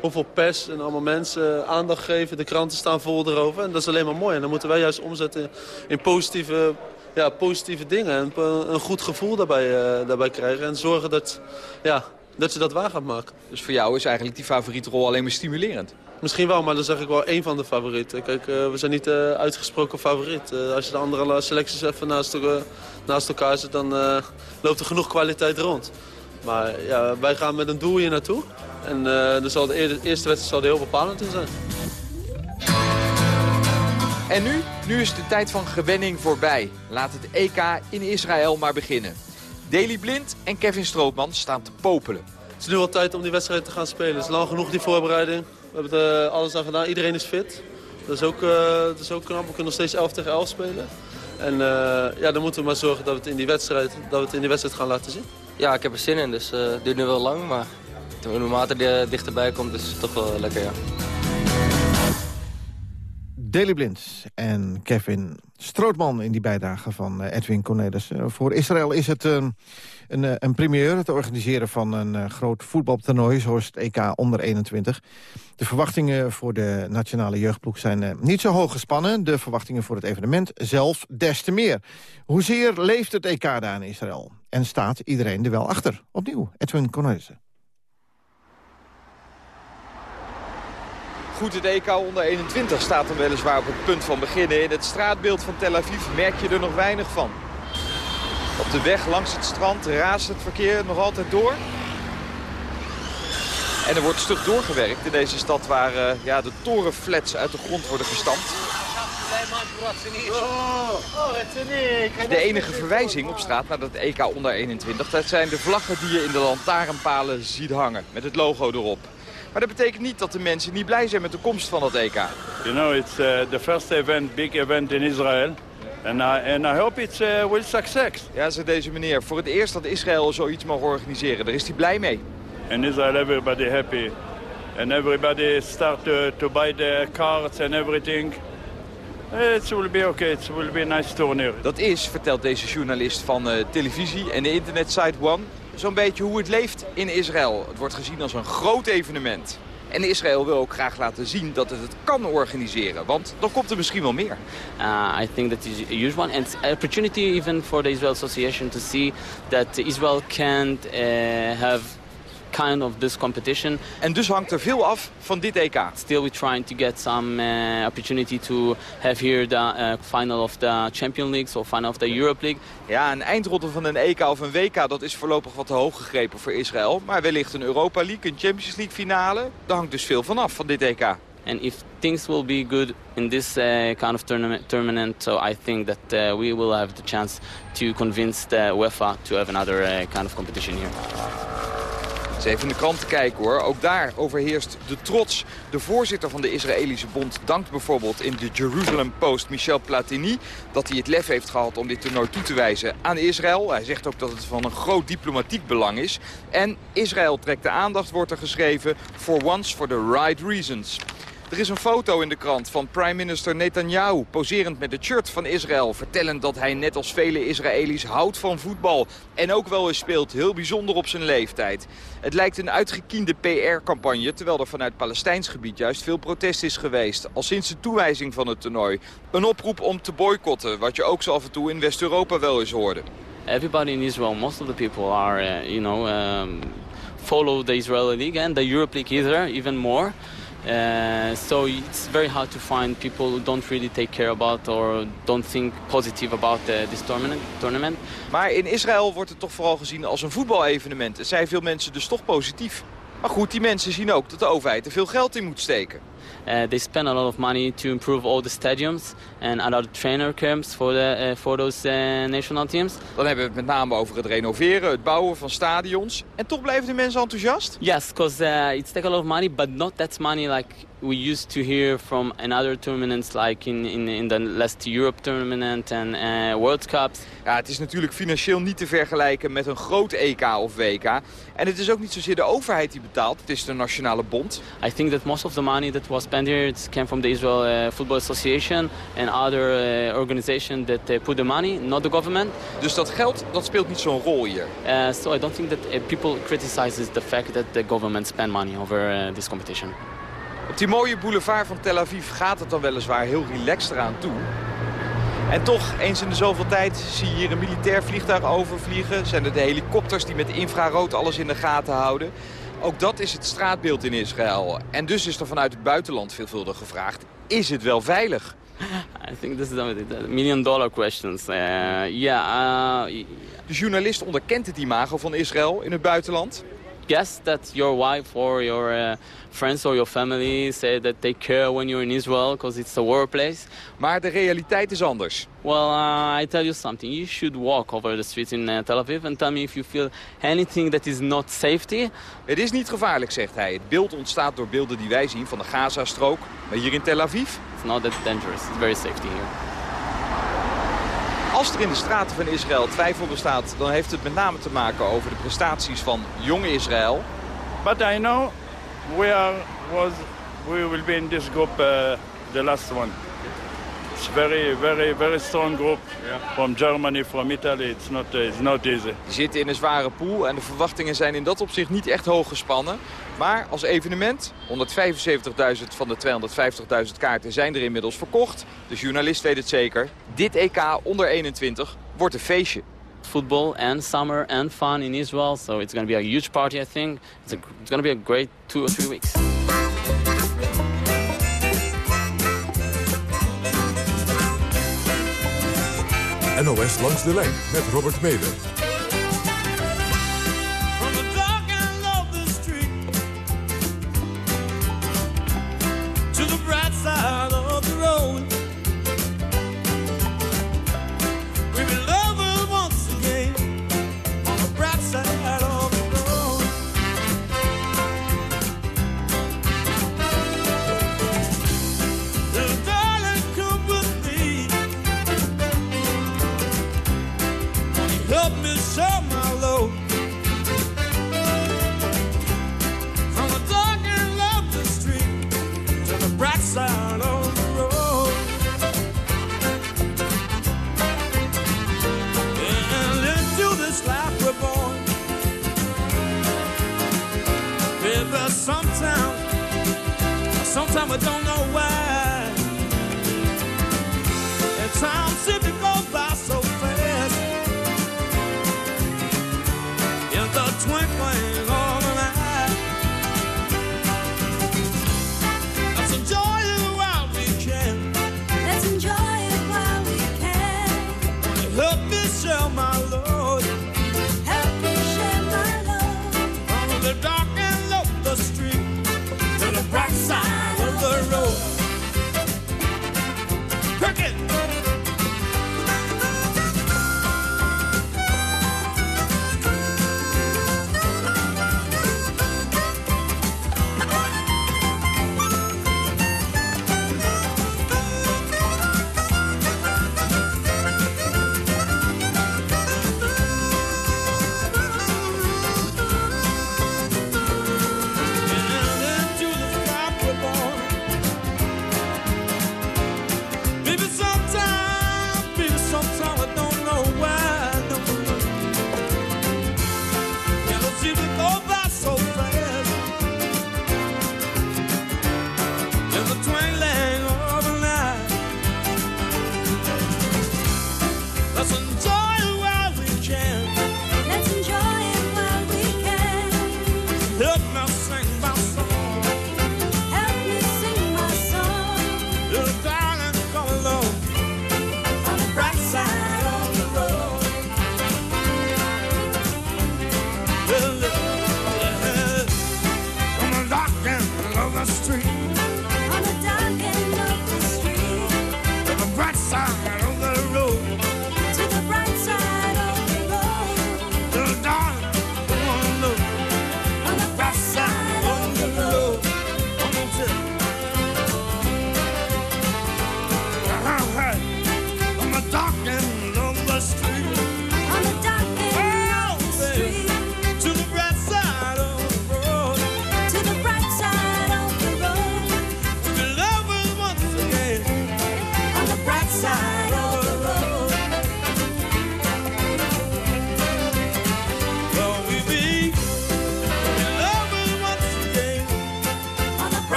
hoeveel pers en allemaal mensen aandacht geven. De kranten staan vol erover. En dat is alleen maar mooi. En dan moeten wij juist omzetten in positieve ja, positieve dingen en een, goed gevoel daarbij, daarbij krijgen. En zorgen dat, ja, dat je dat waar gaat maken. Dus voor jou is eigenlijk die favoriete rol alleen maar stimulerend? Misschien wel, maar dan zeg ik wel één van de favorieten. Kijk, uh, we zijn niet uh, uitgesproken favoriet. Uh, als je de andere selecties even naast, naast elkaar zet, dan loopt er genoeg kwaliteit rond. Maar ja, wij gaan met een doel hier naartoe. En dus zal de, eerste wedstrijd zal er heel bepalend in zijn. En nu? Nu is de tijd van gewenning voorbij. Laat het EK in Israël maar beginnen. Daley Blind en Kevin Strootman staan te popelen. Het is nu al tijd om die wedstrijd te gaan spelen. Het is lang genoeg die voorbereiding. We hebben er alles aan gedaan. Iedereen is fit. Dat is ook, uh, dat is ook knap. We kunnen nog steeds 11 tegen 11 spelen. En uh, ja, dan moeten we maar zorgen dat we, het in die wedstrijd, dat we het in die wedstrijd gaan laten zien. Ja, ik heb er zin in. Dus uh, het duurt nu wel lang. Maar naarmate die dichterbij komt, is het toch wel lekker, ja. Daily Blind en Kevin Strootman in die bijdrage van Edwin Cornelis. voor Israël is het een, een, een primeur, het organiseren van een groot voetbaltoernooi... zoals het EK onder 21. De verwachtingen voor de nationale jeugdploeg zijn niet zo hoog gespannen. De verwachtingen voor het evenement zelf des te meer. Hoezeer leeft het EK daar in Israël? En staat iedereen er wel achter? Opnieuw, Edwin Cornelissen. Goed, het EK onder 21 staat er weliswaar op het punt van beginnen. In het straatbeeld van Tel Aviv merk je er nog weinig van. Op de weg langs het strand raast het verkeer nog altijd door. En er wordt stug doorgewerkt in deze stad waar uh, ja, de torenflats uit de grond worden gestampt. De enige verwijzing op straat naar het EK onder 21... dat zijn de vlaggen die je in de lantaarnpalen ziet hangen. Met het logo erop. Maar dat betekent niet dat de mensen niet blij zijn met de komst van het EK. You know, it's uh, the first event, big event in Israel. And I, and I hope it's uh, will success. Ja, zei deze meneer. Voor het eerst dat Israël zoiets mag organiseren. Daar is hij blij mee. In Israel everybody happy. And everybody start to, to buy the cards and everything. It will be okay. It will be a nice tournament. Dat is, vertelt deze journalist van uh, televisie en de internetsite One zo'n beetje hoe het leeft in Israël. Het wordt gezien als een groot evenement. En Israël wil ook graag laten zien dat het het kan organiseren. Want dan komt er misschien wel meer. Uh, I think that is a huge one. And an opportunity even for the Israel Association to see that Israel can't uh, have kind of this competition. En dus hangt er veel af van dit EK. Still we're trying to get some uh, opportunity to have here the uh, final of the Champions League, of final of the Europe League. Ja, een eindronde van een EK of een WK, dat is voorlopig wat te hoog gegrepen voor Israël. Maar wellicht een Europa League, een Champions League finale, daar hangt dus veel van af van dit EK. And if things will be good in this uh, kind of tournament, tournament, so I think that uh, we will have the chance to convince the UEFA to have another uh, kind of competition here. Even in de krant te kijken hoor. Ook daar overheerst de trots. De voorzitter van de Israëlische bond dankt bijvoorbeeld in de Jerusalem Post Michel Platini... dat hij het lef heeft gehad om dit toernooi toe te wijzen aan Israël. Hij zegt ook dat het van een groot diplomatiek belang is. En Israël trekt de aandacht, wordt er geschreven... for once for the right reasons. Er is een foto in de krant van prime minister Netanyahu... poserend met het shirt van Israël... vertellend dat hij net als vele Israëli's houdt van voetbal... en ook wel eens speelt, heel bijzonder op zijn leeftijd. Het lijkt een uitgekiende PR-campagne... terwijl er vanuit Palestijns gebied juist veel protest is geweest... al sinds de toewijzing van het toernooi. Een oproep om te boycotten, wat je ook zo af en toe in West-Europa wel eens hoorde. Everybody in Israel, most of the people are, uh, you know... Um, follow the Israeli League and the Europe League either, even more... Uh, so it's very hard to find people who don't really take care about or don't think positive about uh, this tournament. Maar in Israël wordt het toch vooral gezien als een voetbalevenement. Er zijn veel mensen dus toch positief. Maar goed, die mensen zien ook dat de overheid er veel geld in moet steken. Uh, they spend a lot of money to improve all the stadiums and other trainer camps for, the, uh, for those uh, national teams. Dan hebben we het met name over het renoveren, het bouwen van stadions. En toch blijven de mensen enthousiast? Yes, because uh, it's take a lot of money, but not that money like we used to hear from another tournaments like in, in, in the last Europe tournament and uh, World Cups. Ja, het is natuurlijk financieel niet te vergelijken met een groot EK of WK. En het is ook niet zozeer de overheid die betaalt, het is de nationale bond. I think that most of the money that was spent here it came from the Israel uh, Football Association and other uh, organizations that uh, put the money, not the government. Dus dat geld, dat speelt niet zo'n rol hier. Uh, so I don't think that people criticizes the fact that the government spend money over this competition. Op die mooie boulevard van Tel Aviv gaat het dan weliswaar heel relaxed eraan toe. En toch, eens in de zoveel tijd, zie je hier een militair vliegtuig overvliegen. Zijn er de helikopters die met infrarood alles in de gaten houden. Ook dat is het straatbeeld in Israël. En dus is er vanuit het buitenland veelvuldig gevraagd, is het wel veilig? I think this is the million dollar questions. Uh, yeah, uh, De journalist onderkent het imago van Israël in het buitenland. guess that your wife or your uh, friends or your family say that they care when you're in Israel because it's a war place. Maar de realiteit is anders. Well, uh, I tell you something. You should walk over the streets in uh, Tel Aviv and tell me if you feel anything that is not safety. Het is niet gevaarlijk, zegt hij. Het beeld ontstaat door beelden die wij zien van de Gazastrook. Maar hier in Tel Aviv? It's not that dangerous. It's very safety here. Als er in de straten van Israël twijfel bestaat... dan heeft het met name te maken over de prestaties van jonge Israël. But I know we are was we will be in this group uh, the last one. It's very very very strong group from Germany, from Italy. It's not uh, it's not easy. Die zitten in een zware pool en de verwachtingen zijn in dat opzicht niet echt hoog gespannen. Maar als evenement, 175.000 van de 250.000 kaarten zijn er inmiddels verkocht. De journalist weet het zeker. Dit EK onder 21 wordt een feestje. Football and summer and fun in Israel. So it's going to be a huge party, I think. It's, a, it's going to be a great two or three weeks. NOS langs de lijn met Robert Meder.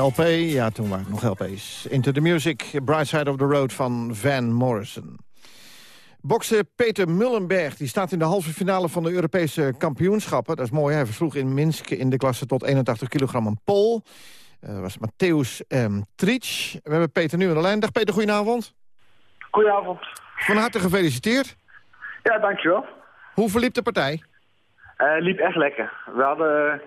LP. Ja, toen waren het nog LP's. Into the Music, Bright Side of the Road van Van Morrison. Bokser Peter Mullenberg die staat in de halve finale van de Europese kampioenschappen. Dat is mooi, hij versloeg in Minsk in de klasse tot 81 kilogram een Pool. Eh, Dat was Matthäus um, Tritsch. We hebben Peter nu aan de lijn. Dag Peter, goedenavond. Goedenavond. Van harte gefeliciteerd. Ja, dankjewel. Hoe verliep de partij? Eh liep echt lekker. We hadden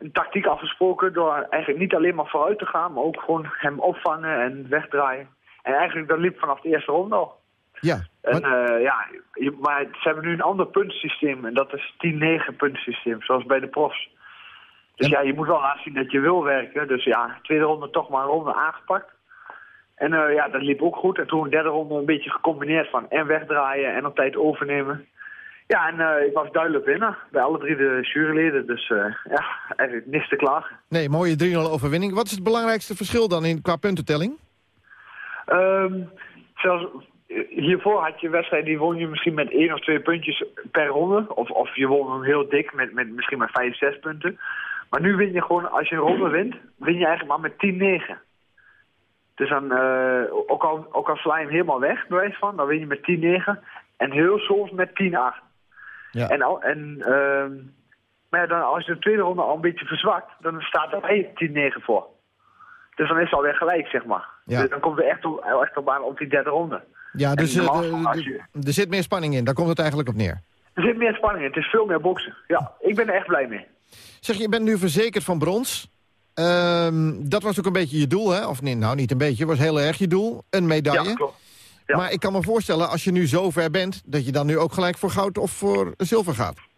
een tactiek afgesproken door eigenlijk niet alleen maar vooruit te gaan, maar ook gewoon hem opvangen en wegdraaien. En eigenlijk dat liep vanaf de eerste ronde al. Ja. En eh, ja, maar ze hebben nu een ander puntensysteem en dat is 10-9 puntensysteem, zoals bij de profs. Dus ja, je moet wel laten zien dat je wil werken. Dus ja, tweede ronde toch maar een ronde aangepakt. En eh, ja, dat liep ook goed. En toen een derde ronde een beetje gecombineerd van en wegdraaien en op tijd overnemen. Ja, en eh, ik was duidelijk winnaar bij alle drie de juryleden. Dus eh, ja, eigenlijk niks te klagen. Nee, mooie 3-0 overwinning. Wat is het belangrijkste verschil dan in, qua puntentelling? Ehm, zelfs eh, hiervoor had je wedstrijd, die won je misschien met één of twee puntjes per ronde. Of, of je won hem heel dik met, met misschien maar vijf, zes punten. Maar nu win je gewoon, als je een ronde wint, win je eigenlijk maar met 10-9. Dus dan, eh, ook, al, ook al sla je hem helemaal weg, bewijs van, dan win je met 10-9. En heel soms met 10-8. Ja. En, al, en ehm, maar ja, dan, als je de tweede ronde al een beetje verzwakt, dan staat er hey, 10-9 voor. Dus dan is het alweer gelijk, zeg maar. Ja. Dus dan komt er echt op, echt op aan op die derde ronde. Ja, dus je- er zit meer spanning in. Daar komt het eigenlijk op neer. Er zit meer spanning in. Het is veel meer boksen. Ja, ik ben er echt blij mee. Zeg, je bent nu verzekerd van brons. Ehm, dat was ook een beetje je doel, hè? Of nee, nou, niet een beetje. was heel erg je doel. Een medaille. Ja, klopt. Maar ik kan me voorstellen, als je nu zo ver bent... dat je dan nu ook gelijk voor goud of voor zilver gaat.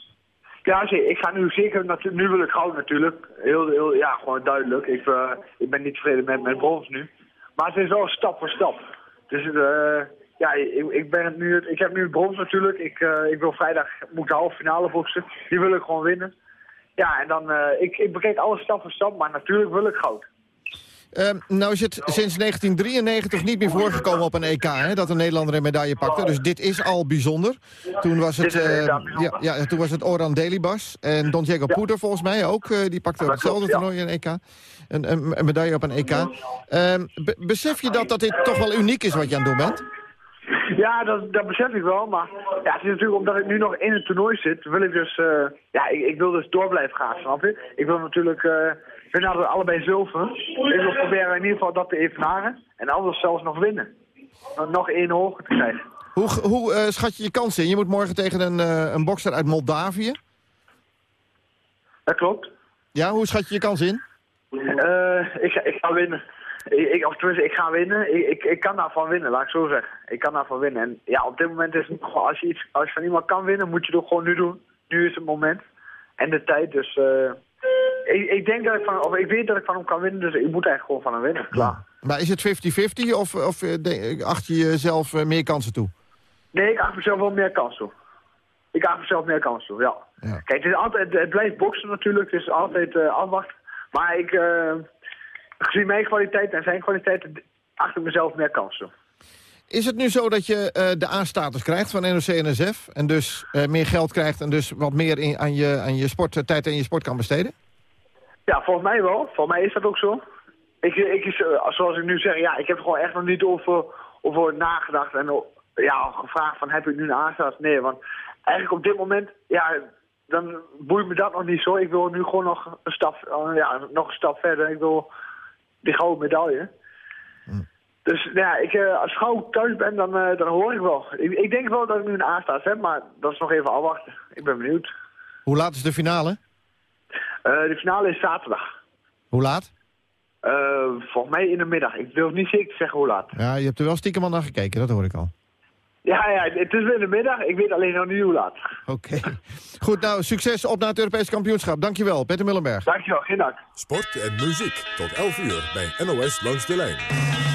Ja, ik ga nu zeker, nu wil ik goud natuurlijk. Heel, heel, ja, gewoon duidelijk. Ik, eh, ik ben niet tevreden met mijn brons nu. Maar het is wel stap voor stap. Dus eh, ja, ik, ik, ben nu, ik heb nu het brons natuurlijk. Ik, eh, ik wil vrijdag, moet de halve finale boksen. Die wil ik gewoon winnen. Ja, en dan, ik, ik bekijk alles stap voor stap, maar natuurlijk wil ik goud. Ehm, nou is het sinds 1993 niet meer voorgekomen op een EK... Hè, dat een Nederlander een medaille pakte. Dus dit is al bijzonder. Toen was het, eh, bijzonder. ja, ja, toen was het Oran Delibas. En Don Diego Poeder volgens mij ook. eh, die pakte op hetzelfde toernooi een EK. Een, een, een medaille op een EK. Ehm, be- besef je dat, dat dit toch wel uniek is wat je aan het doen bent? Ja, dat, dat besef ik wel, maar ja, het is natuurlijk omdat ik nu nog in het toernooi zit, wil ik dus, eh, ja, ik, ik wil dus door blijven gaan, snap je? Ik wil natuurlijk, eh we hadden allebei zilver. Ik wil proberen in ieder geval dat te evenaren en anders zelfs nog winnen. Nog- Nog één hoger te krijgen. Hoe, hoe eh, schat je je kans in? Je moet morgen tegen een, eh, een bokser uit Moldavië. Dat klopt. Ja, hoe schat je je kans in? Eh, ik, ga- ik ga winnen. Ik, ik, of tenminste, ik ga winnen. Ik, ik, ik kan daarvan winnen, laat ik zo zeggen. Ik kan daarvan winnen. En ja, op dit moment is het gewoon, als je, iets, als je van iemand kan winnen, moet je het ook gewoon nu doen. Nu is het moment. En de tijd, dus... ik, ik denk dat ik van, of ik weet dat ik van hem kan winnen, dus ik moet eigenlijk gewoon van hem winnen. Klaar. Maar is het 50-50 of, of eh, de- acht je jezelf eh, meer kansen toe? Nee, ik acht mezelf wel meer kans toe. Ik acht mezelf meer kans toe, ja. Kijk, het, is altijd, het blijft boksen natuurlijk, het is altijd afwachten. Maar ik, eh, gezien mijn kwaliteit en zijn kwaliteit, acht ik mezelf meer kans toe. Is het nu zo dat je de A-status krijgt van NOC-NSF... en dus meer geld krijgt en dus wat meer in, aan je, aan je sport, eh, tijd en je sport kan besteden? Ja, volgens mij wel. Volgens mij is dat ook zo. Ik, ik, is, eh, zoals ik nu zeg, ja, ik heb er gewoon echt nog niet over, over nagedacht en ja, gevraagd van heb ik nu een aanstaat? Nee, want eigenlijk op dit moment, ja, dan boeit me dat nog niet zo. Ik wil nu gewoon nog een stap, eh, ja, nog een stap verder. Ik wil die gouden medaille. Dus nou ja, ik, eh, als ik gauw thuis ben, dan, dan hoor ik wel. Ik, ik denk wel dat ik nu een aanstaat heb, maar dat is nog even afwachten. Ik ben benieuwd. Hoe laat is de finale? Eh, de finale is zaterdag. Hoe laat? Eh, volgens mij in de middag. Ik wil niet zeker zeggen hoe laat. Ja, je hebt er wel stiekem al naar gekeken, dat hoor ik al. Ja, ja, het is in de middag. Ik weet alleen nog niet hoe laat. Oké. Goed, nou, succes op naar het Europese kampioenschap. Dankjewel, Peter Mullenberg. Dankjewel, geen dank. Sport en muziek tot 11 uur bij NOS Langs de Lijn.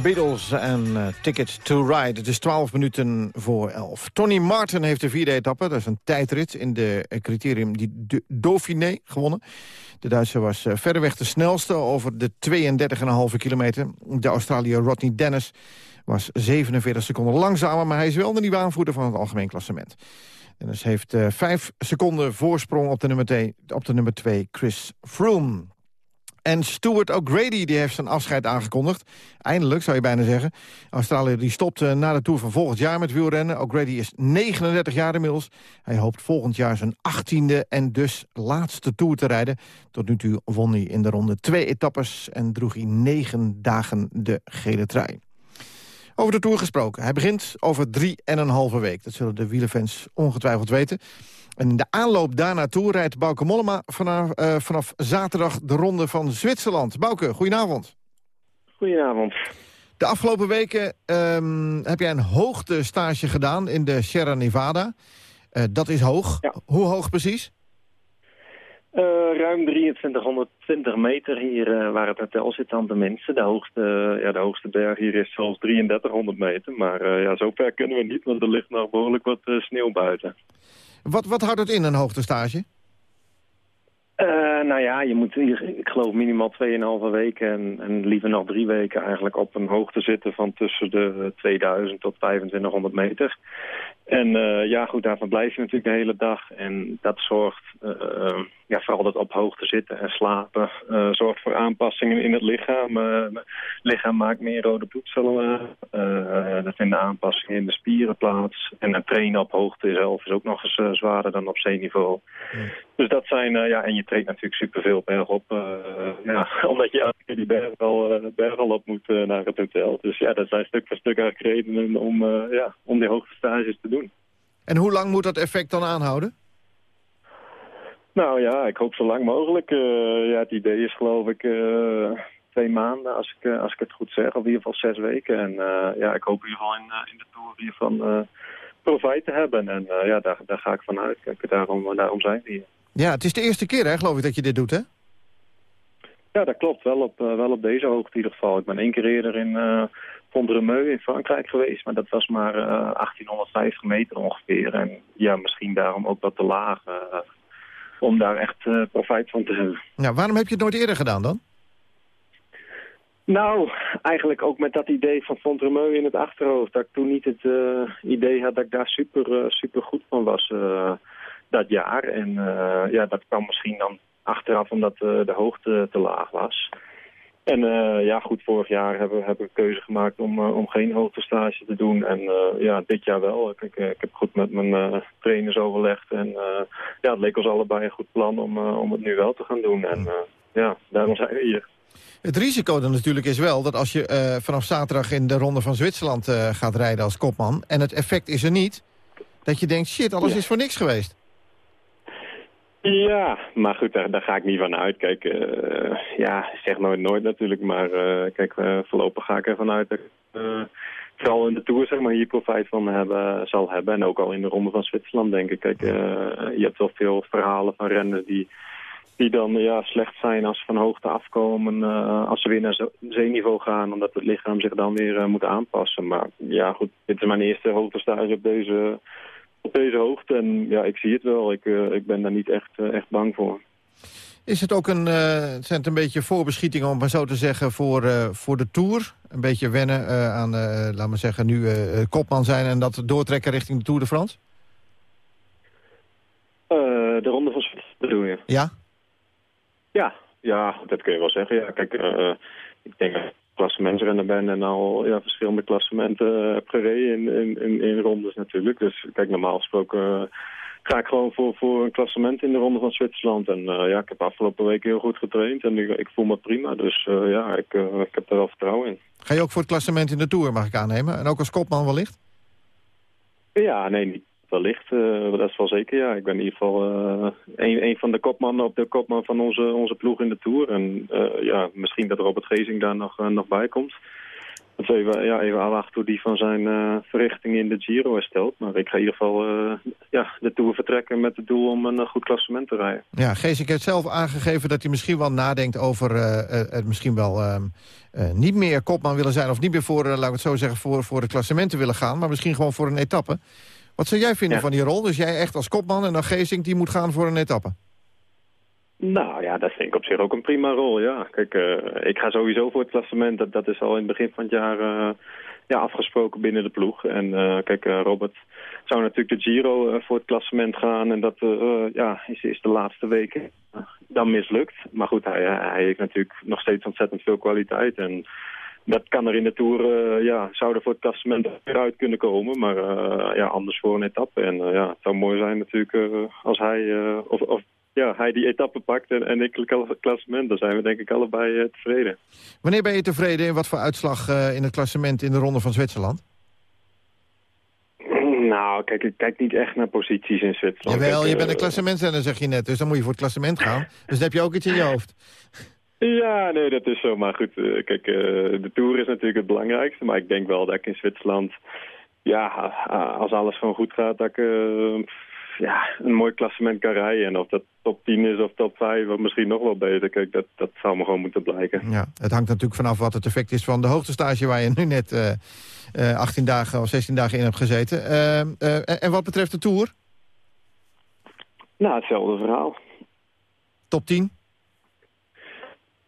De Beatles en eh, Ticket to Ride. Het is 12 minuten voor 11. Tony Martin heeft de vierde etappe, dat is een tijdrit... in de eh, criterium die de Dauphiné gewonnen. De Duitser was eh, verreweg de snelste over de 32,5 kilometer. De Australiër Rodney Dennis was 47 seconden langzamer... maar hij is wel de nieuwe aanvoerder van het algemeen klassement. Dennis heeft eh, vijf seconden voorsprong op de nummer 2, op de nummer 2 Chris Froome. En Stuart O'Grady die heeft zijn afscheid aangekondigd. Eindelijk, zou je bijna zeggen. Australië die stopt eh, na de Tour van volgend jaar met wielrennen. O'Grady is 39 jaar inmiddels. Hij hoopt volgend jaar zijn 18e en dus laatste Tour te rijden. Tot nu toe won hij in de ronde twee etappes... en droeg hij negen dagen de gele trui. Over de Tour gesproken. Hij begint over drie en een halve week. Dat zullen de wielerfans ongetwijfeld weten. En in de aanloop daarnaartoe rijdt Bauke Mollema vanaf, eh, vanaf zaterdag de ronde van Zwitserland. Bauke, goedenavond. Goedenavond. De afgelopen weken ehm, heb jij een hoogtestage gedaan in de Sierra Nevada. Eh, dat is hoog. Hoe hoog precies? Eh, ruim 2320 meter hier waar het hotel zit aan de mensen. De hoogste, ja, de hoogste berg hier is zelfs 3300 meter. Maar ja, zo ver kunnen we niet, want er ligt nog behoorlijk wat sneeuw buiten. Wat, wat houdt het in, een hoogtestage? Eh, nou ja, je moet ik geloof minimaal 2,5 weken en, en liever nog drie weken eigenlijk op een hoogte zitten van tussen de 2000 tot 2500 meter. En eh, ja, goed, daarvan blijf je natuurlijk de hele dag. En dat zorgt, eh, eh, ja, vooral dat op hoogte zitten en slapen, zorgt voor aanpassingen in het lichaam. Het lichaam maakt meer rode bloedcellen. eh er vinden aanpassingen in de spieren plaats. En het trainen op hoogte zelf is ook nog eens zwaarder dan op zeeniveau. Dus dat zijn, eh, ja, en je traint natuurlijk superveel berg op. eh, ja, omdat je elke keer die berg al, eh, berg al op moet naar het hotel. Dus ja, dat zijn stuk voor stuk eigenlijk redenen om, ja, om die hoogtestages te doen. En hoe lang moet dat effect dan aanhouden? Nou ja, ik hoop zo lang mogelijk. Ja, het idee is geloof ik twee maanden, als ik, als ik het goed zeg. Of in ieder geval zes weken. En ja, ik hoop in ieder geval in, in de Tour hiervan profijt te hebben. En ja, daar, daar ga ik vanuit. Kijk, daarom, daarom zijn we hier. Ja, het is de eerste keer, hè, geloof ik, dat je dit doet, hè? Ja, dat klopt. Wel op, eh, wel op deze hoogte in ieder geval. Ik ben één keer eerder in, eh, Pont-Remeu in Frankrijk geweest. Maar dat was maar eh, 1850 meter ongeveer. En ja, misschien daarom ook wat te laag. eh, om daar echt eh, profijt van te hebben. Ja, waarom heb je het nooit eerder gedaan dan? Nou, eigenlijk ook met dat idee van Fontremeu in het achterhoofd. Dat ik toen niet het eh, idee had dat ik daar super, eh, super goed van was eh, dat jaar. En eh, ja, dat kwam misschien dan achteraf omdat eh, de hoogte te laag was. En eh, ja, goed, vorig jaar hebben we hebben we keuze gemaakt om, om geen hoogtestage te doen. En ja, dit jaar wel. Ik, ik, ik heb goed met mijn trainers overlegd. En ja, het leek ons allebei een goed plan om, om het nu wel te gaan doen. En ja, daarom zijn we hier. Het risico dan natuurlijk is wel dat als je vanaf zaterdag in de Ronde van Zwitserland gaat rijden als kopman... en het effect is er niet, dat je denkt, shit, alles Ja. is voor niks geweest. Ja, maar goed, daar, ga ik niet van uit. Kijk, eh, ja, zeg nooit nooit natuurlijk. Maar eh, kijk, eh, voorlopig ga ik ervan uit dat ik vooral in de Tour zeg maar, hier profijt van hebben, zal hebben. En ook al in de Ronde van Zwitserland, denk ik. Kijk, je hebt wel veel verhalen van renners die, die dan ja, slecht zijn als ze van hoogte afkomen. als ze weer naar zeeniveau gaan, omdat het lichaam zich dan weer moet aanpassen. Maar ja, goed, dit is mijn eerste hoogtestage op deze, op deze hoogte. En ja, ik zie het wel. Ik, eh, ik ben daar niet echt, eh, echt bang voor. Is het ook een, eh, zijn het een beetje voorbeschietingen, om maar zo te zeggen, voor, voor de Tour? Een beetje wennen aan, laten we zeggen, nu kopman zijn... en dat doortrekken richting de Tour de France? De Ronde van Zwitserland bedoel je? Ja? Ja, ja, dat kun je wel zeggen. Ja, kijk, ik denk klassementsrenner ben en al ja, verschillende klassementen eh, heb gereden in, in, in, in rondes natuurlijk. Dus kijk, normaal gesproken eh, ga ik gewoon voor, voor een klassement in de Ronde van Zwitserland. En eh, ja, ik heb afgelopen week heel goed getraind en ik, ik voel me prima. Dus ja, ik, ik heb er wel vertrouwen in. Ga je ook voor het klassement in de Tour, mag ik aannemen? En ook als kopman wellicht? Ja, nee, niet wellicht. eh, dat is wel zeker, ja. Ik ben in ieder geval eh, een, van de kopmannen op de kopman van onze, onze ploeg in de Tour. En eh, ja, misschien dat Robert Gezing daar nog, nog bij komt. Dat even, ja, even afwachten hoe die van zijn verrichting in de Giro herstelt. Maar ik ga in ieder geval ja, de Tour vertrekken met het doel om een goed klassement te rijden. Ja, Geesink heeft zelf aangegeven dat hij misschien wel nadenkt over... het misschien wel ehm, eh, niet meer kopman willen zijn... of niet meer voor, laat ik het zo zeggen, voor, voor de klassementen willen gaan... maar misschien gewoon voor een etappe. Wat zou jij vinden Ja. van die rol? Dus jij echt als kopman en dan Geesink die moet gaan voor een etappe? Nou ja, dat vind ik op zich ook een prima rol, ja. Kijk, eh, ik ga sowieso voor het klassement. Dat, dat is al in het begin van het jaar eh, ja, afgesproken binnen de ploeg. En eh, kijk, Robert zou natuurlijk de Giro voor het klassement gaan. En dat ja, is, is de laatste weken dan mislukt. Maar goed, hij, hij heeft natuurlijk nog steeds ontzettend veel kwaliteit. En dat kan er in de Tour, eh, ja, zou er voor het klassement weer uit kunnen komen. Maar eh, ja, anders voor een etappe. En eh, ja, het zou mooi zijn natuurlijk als hij, of, of ja, hij die etappe pakt en, en ik het klassement. Dan zijn we denk ik allebei tevreden. Wanneer ben je tevreden in wat voor uitslag in het klassement in de Ronde van Zwitserland? Nou, kijk, ik kijk niet echt naar posities in Zwitserland. Jawel, Kijk, je bent een klassementsrenner, zeg je net. Dus dan moet je voor het klassement gaan. Dus dan heb je ook iets in je hoofd. Ja, nee, dat is zo. Maar goed, eh, kijk, eh, de Tour is natuurlijk het belangrijkste. Maar ik denk wel dat ik in Zwitserland, ja, als alles gewoon goed gaat, dat ik eh, ja, een mooi klassement kan rijden. En of dat top 10 is of top 5, of misschien nog wel beter. Kijk, dat, dat zou me gewoon moeten blijken. Ja, het hangt natuurlijk vanaf wat het effect is van de hoogtestage... waar je nu net eh, 18 dagen of 16 dagen in hebt gezeten. En wat betreft de Tour, Nou, hetzelfde verhaal. top 10?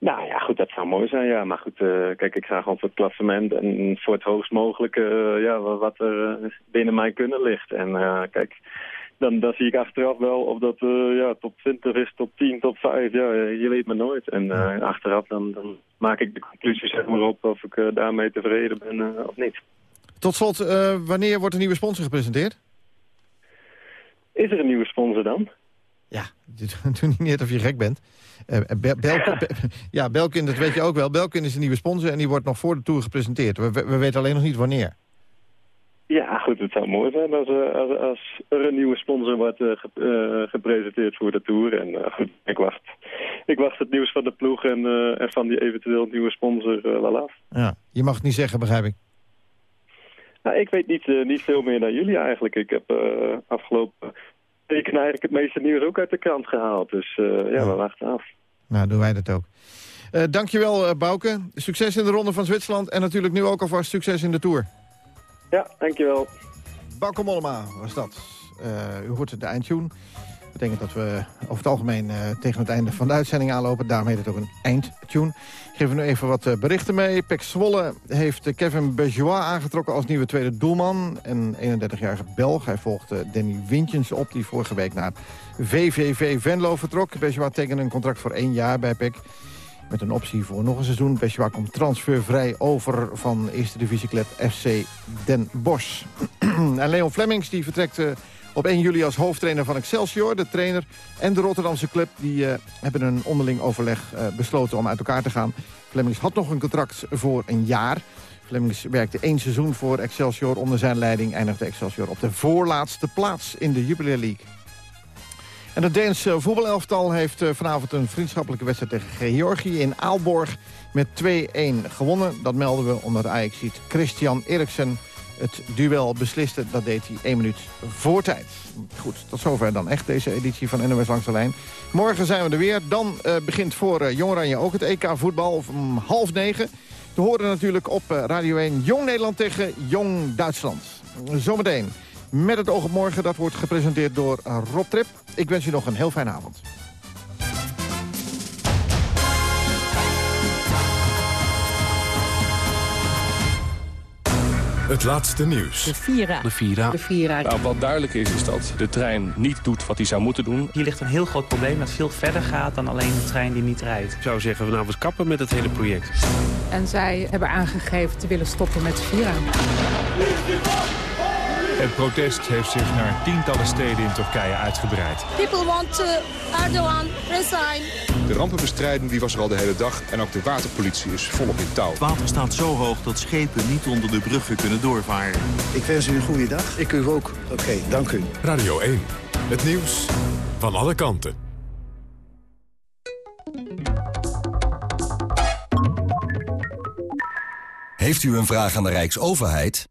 Nou ja, goed, dat zou mooi zijn, ja. Maar goed, eh, kijk, ik ga gewoon voor het klassement en voor het hoogst mogelijke, eh, ja, wa- wat er eh, binnen mij kunnen ligt. En kijk, dan, dan zie ik achteraf wel of dat ja, top 20 is, top 10, top 5. Ja, je weet maar nooit. En achteraf dan, dan maak ik de conclusie zeg maar op of ik daarmee tevreden ben of niet. Tot slot, wanneer wordt een nieuwe sponsor gepresenteerd? Is er een nieuwe sponsor dan? Ja, doe niet net of je gek bent. Eh, Bel- Belkin, Be- ja, Belkin, dat weet je ook wel. Belkin is een nieuwe sponsor en die wordt nog voor de Tour gepresenteerd. We, we we weten alleen nog niet wanneer. Ja, goed, het zou mooi zijn als, eh, als, als er een nieuwe sponsor wordt eh, ge- eh, gepresenteerd voor de Tour. En eh, goed, ik wacht, ik wacht het nieuws van de ploeg en, eh, en van die eventueel nieuwe sponsor eh, wel af. Ja, je mag het niet zeggen, begrijp ik. Nou, ik weet niet, eh, niet veel meer dan jullie eigenlijk. Ik heb eh, afgelopen weken eigenlijk het meeste nieuws ook uit de krant gehaald. Dus eh, ja, we wachten af. Nou, doen wij dat ook. Uh, dankjewel, uh, Bouke. Succes in de Ronde van Zwitserland en natuurlijk nu ook alvast succes in de Tour. Ja, dankjewel. Bouke Mollema was dat. U hoort de eindtune. Betekent dat we over het algemeen uh, tegen het einde van de uitzending aanlopen. Daarom heet het ook een eindtune. Ik geef nu even wat uh, berichten mee. Pek Zwolle heeft Kevin Bejois aangetrokken als nieuwe tweede doelman. Een 31-jarige Belg. Hij volgde Danny Wintjens op, die vorige week naar VVV Venlo vertrok. Bejois tekende een contract voor één jaar bij Pek. Met een optie voor nog een seizoen. Bejois komt transfervrij over van eerste divisieclub FC Den Bosch. en Leon Flemings die vertrekt... Op 1 juli als hoofdtrainer van Excelsior. De trainer en de Rotterdamse club die, uh, hebben een onderling overleg uh, besloten om uit elkaar te gaan. Flemings had nog een contract voor een jaar. Flemings werkte één seizoen voor Excelsior. Onder zijn leiding eindigde Excelsior op de voorlaatste plaats in de Jubilee League. En het Deense voetbalelftal heeft uh, vanavond een vriendschappelijke wedstrijd tegen Georgië in Aalborg met 2-1 gewonnen. Dat melden we omdat Ajax ziet Christian Eriksen het duel besliste. Dat deed hij één minuut voor tijd. Goed, tot zover dan echt deze editie van NOS Langs de Lijn. Morgen zijn we er weer. Dan uh, begint voor uh, Jong Oranje ook het EK voetbal om half negen. Te horen natuurlijk op uh, Radio 1 Jong Nederland tegen Jong Duitsland. Zometeen met het oog op morgen. Dat wordt gepresenteerd door Rob Trip. Ik wens u nog een heel fijne avond. Het laatste nieuws. De Vira. De Vira. De Vira. Nou, wat duidelijk is, is dat de trein niet doet wat hij zou moeten doen. Hier ligt een heel groot probleem dat veel verder gaat dan alleen de trein die niet rijdt. Ik zou zeggen, we nou eens kappen met het hele project. En zij hebben aangegeven te willen stoppen met de Vira. Het protest heeft zich naar tientallen steden in Turkije uitgebreid. People want to Erdogan resign. De rampenbestrijding die was er al de hele dag en ook de waterpolitie is volop in touw. Het water staat zo hoog dat schepen niet onder de bruggen kunnen doorvaren. Ik wens u een goede dag. Ik u ook. Oké, okay, dank u. Radio 1. Het nieuws van alle kanten. Heeft u een vraag aan de Rijksoverheid?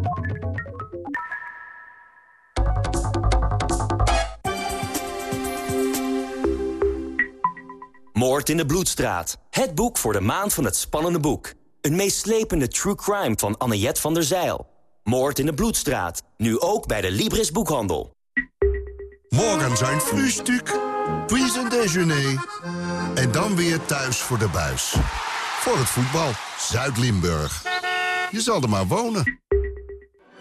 Moord in de Bloedstraat. Het boek voor de maand van het spannende boek. Een meeslepende true crime van Annet van der Zeil. Moord in de Bloedstraat. Nu ook bij de Libris Boekhandel. Morgen zijn frühstück, puis een déjeuner. En dan weer thuis voor de buis. Voor het voetbal, Zuid-Limburg. Je zal er maar wonen.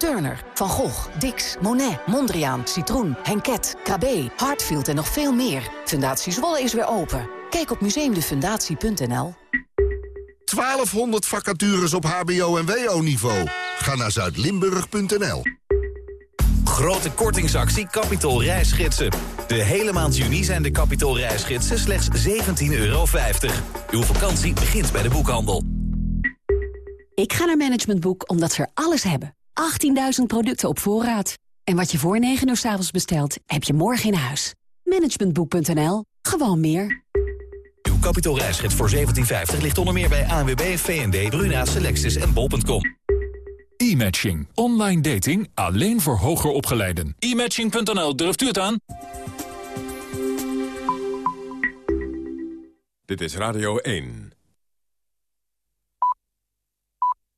Turner, Van Gogh, Dix, Monet, Mondriaan, Citroen, Henket, KB, Hartfield en nog veel meer. Fundatie Zwolle is weer open. Kijk op museumdefundatie.nl. 1200 vacatures op hbo- en wo-niveau. Ga naar zuidlimburg.nl. Grote kortingsactie Capitol reisgidsen. De hele maand juni zijn de Capitol reisgidsen slechts 17,50 euro. Uw vakantie begint bij de boekhandel. Ik ga naar Management Boek omdat ze er alles hebben. 18.000 producten op voorraad. En wat je voor 9 uur s avonds bestelt, heb je morgen in huis. Managementboek.nl. Gewoon meer. Uw kapitoolreisgids voor 1750 ligt onder meer bij ANWB, VND, Bruna, Selectis en Bol.com. E-matching. Online dating alleen voor hoger opgeleiden. E-matching.nl, durft u het aan? Dit is Radio 1.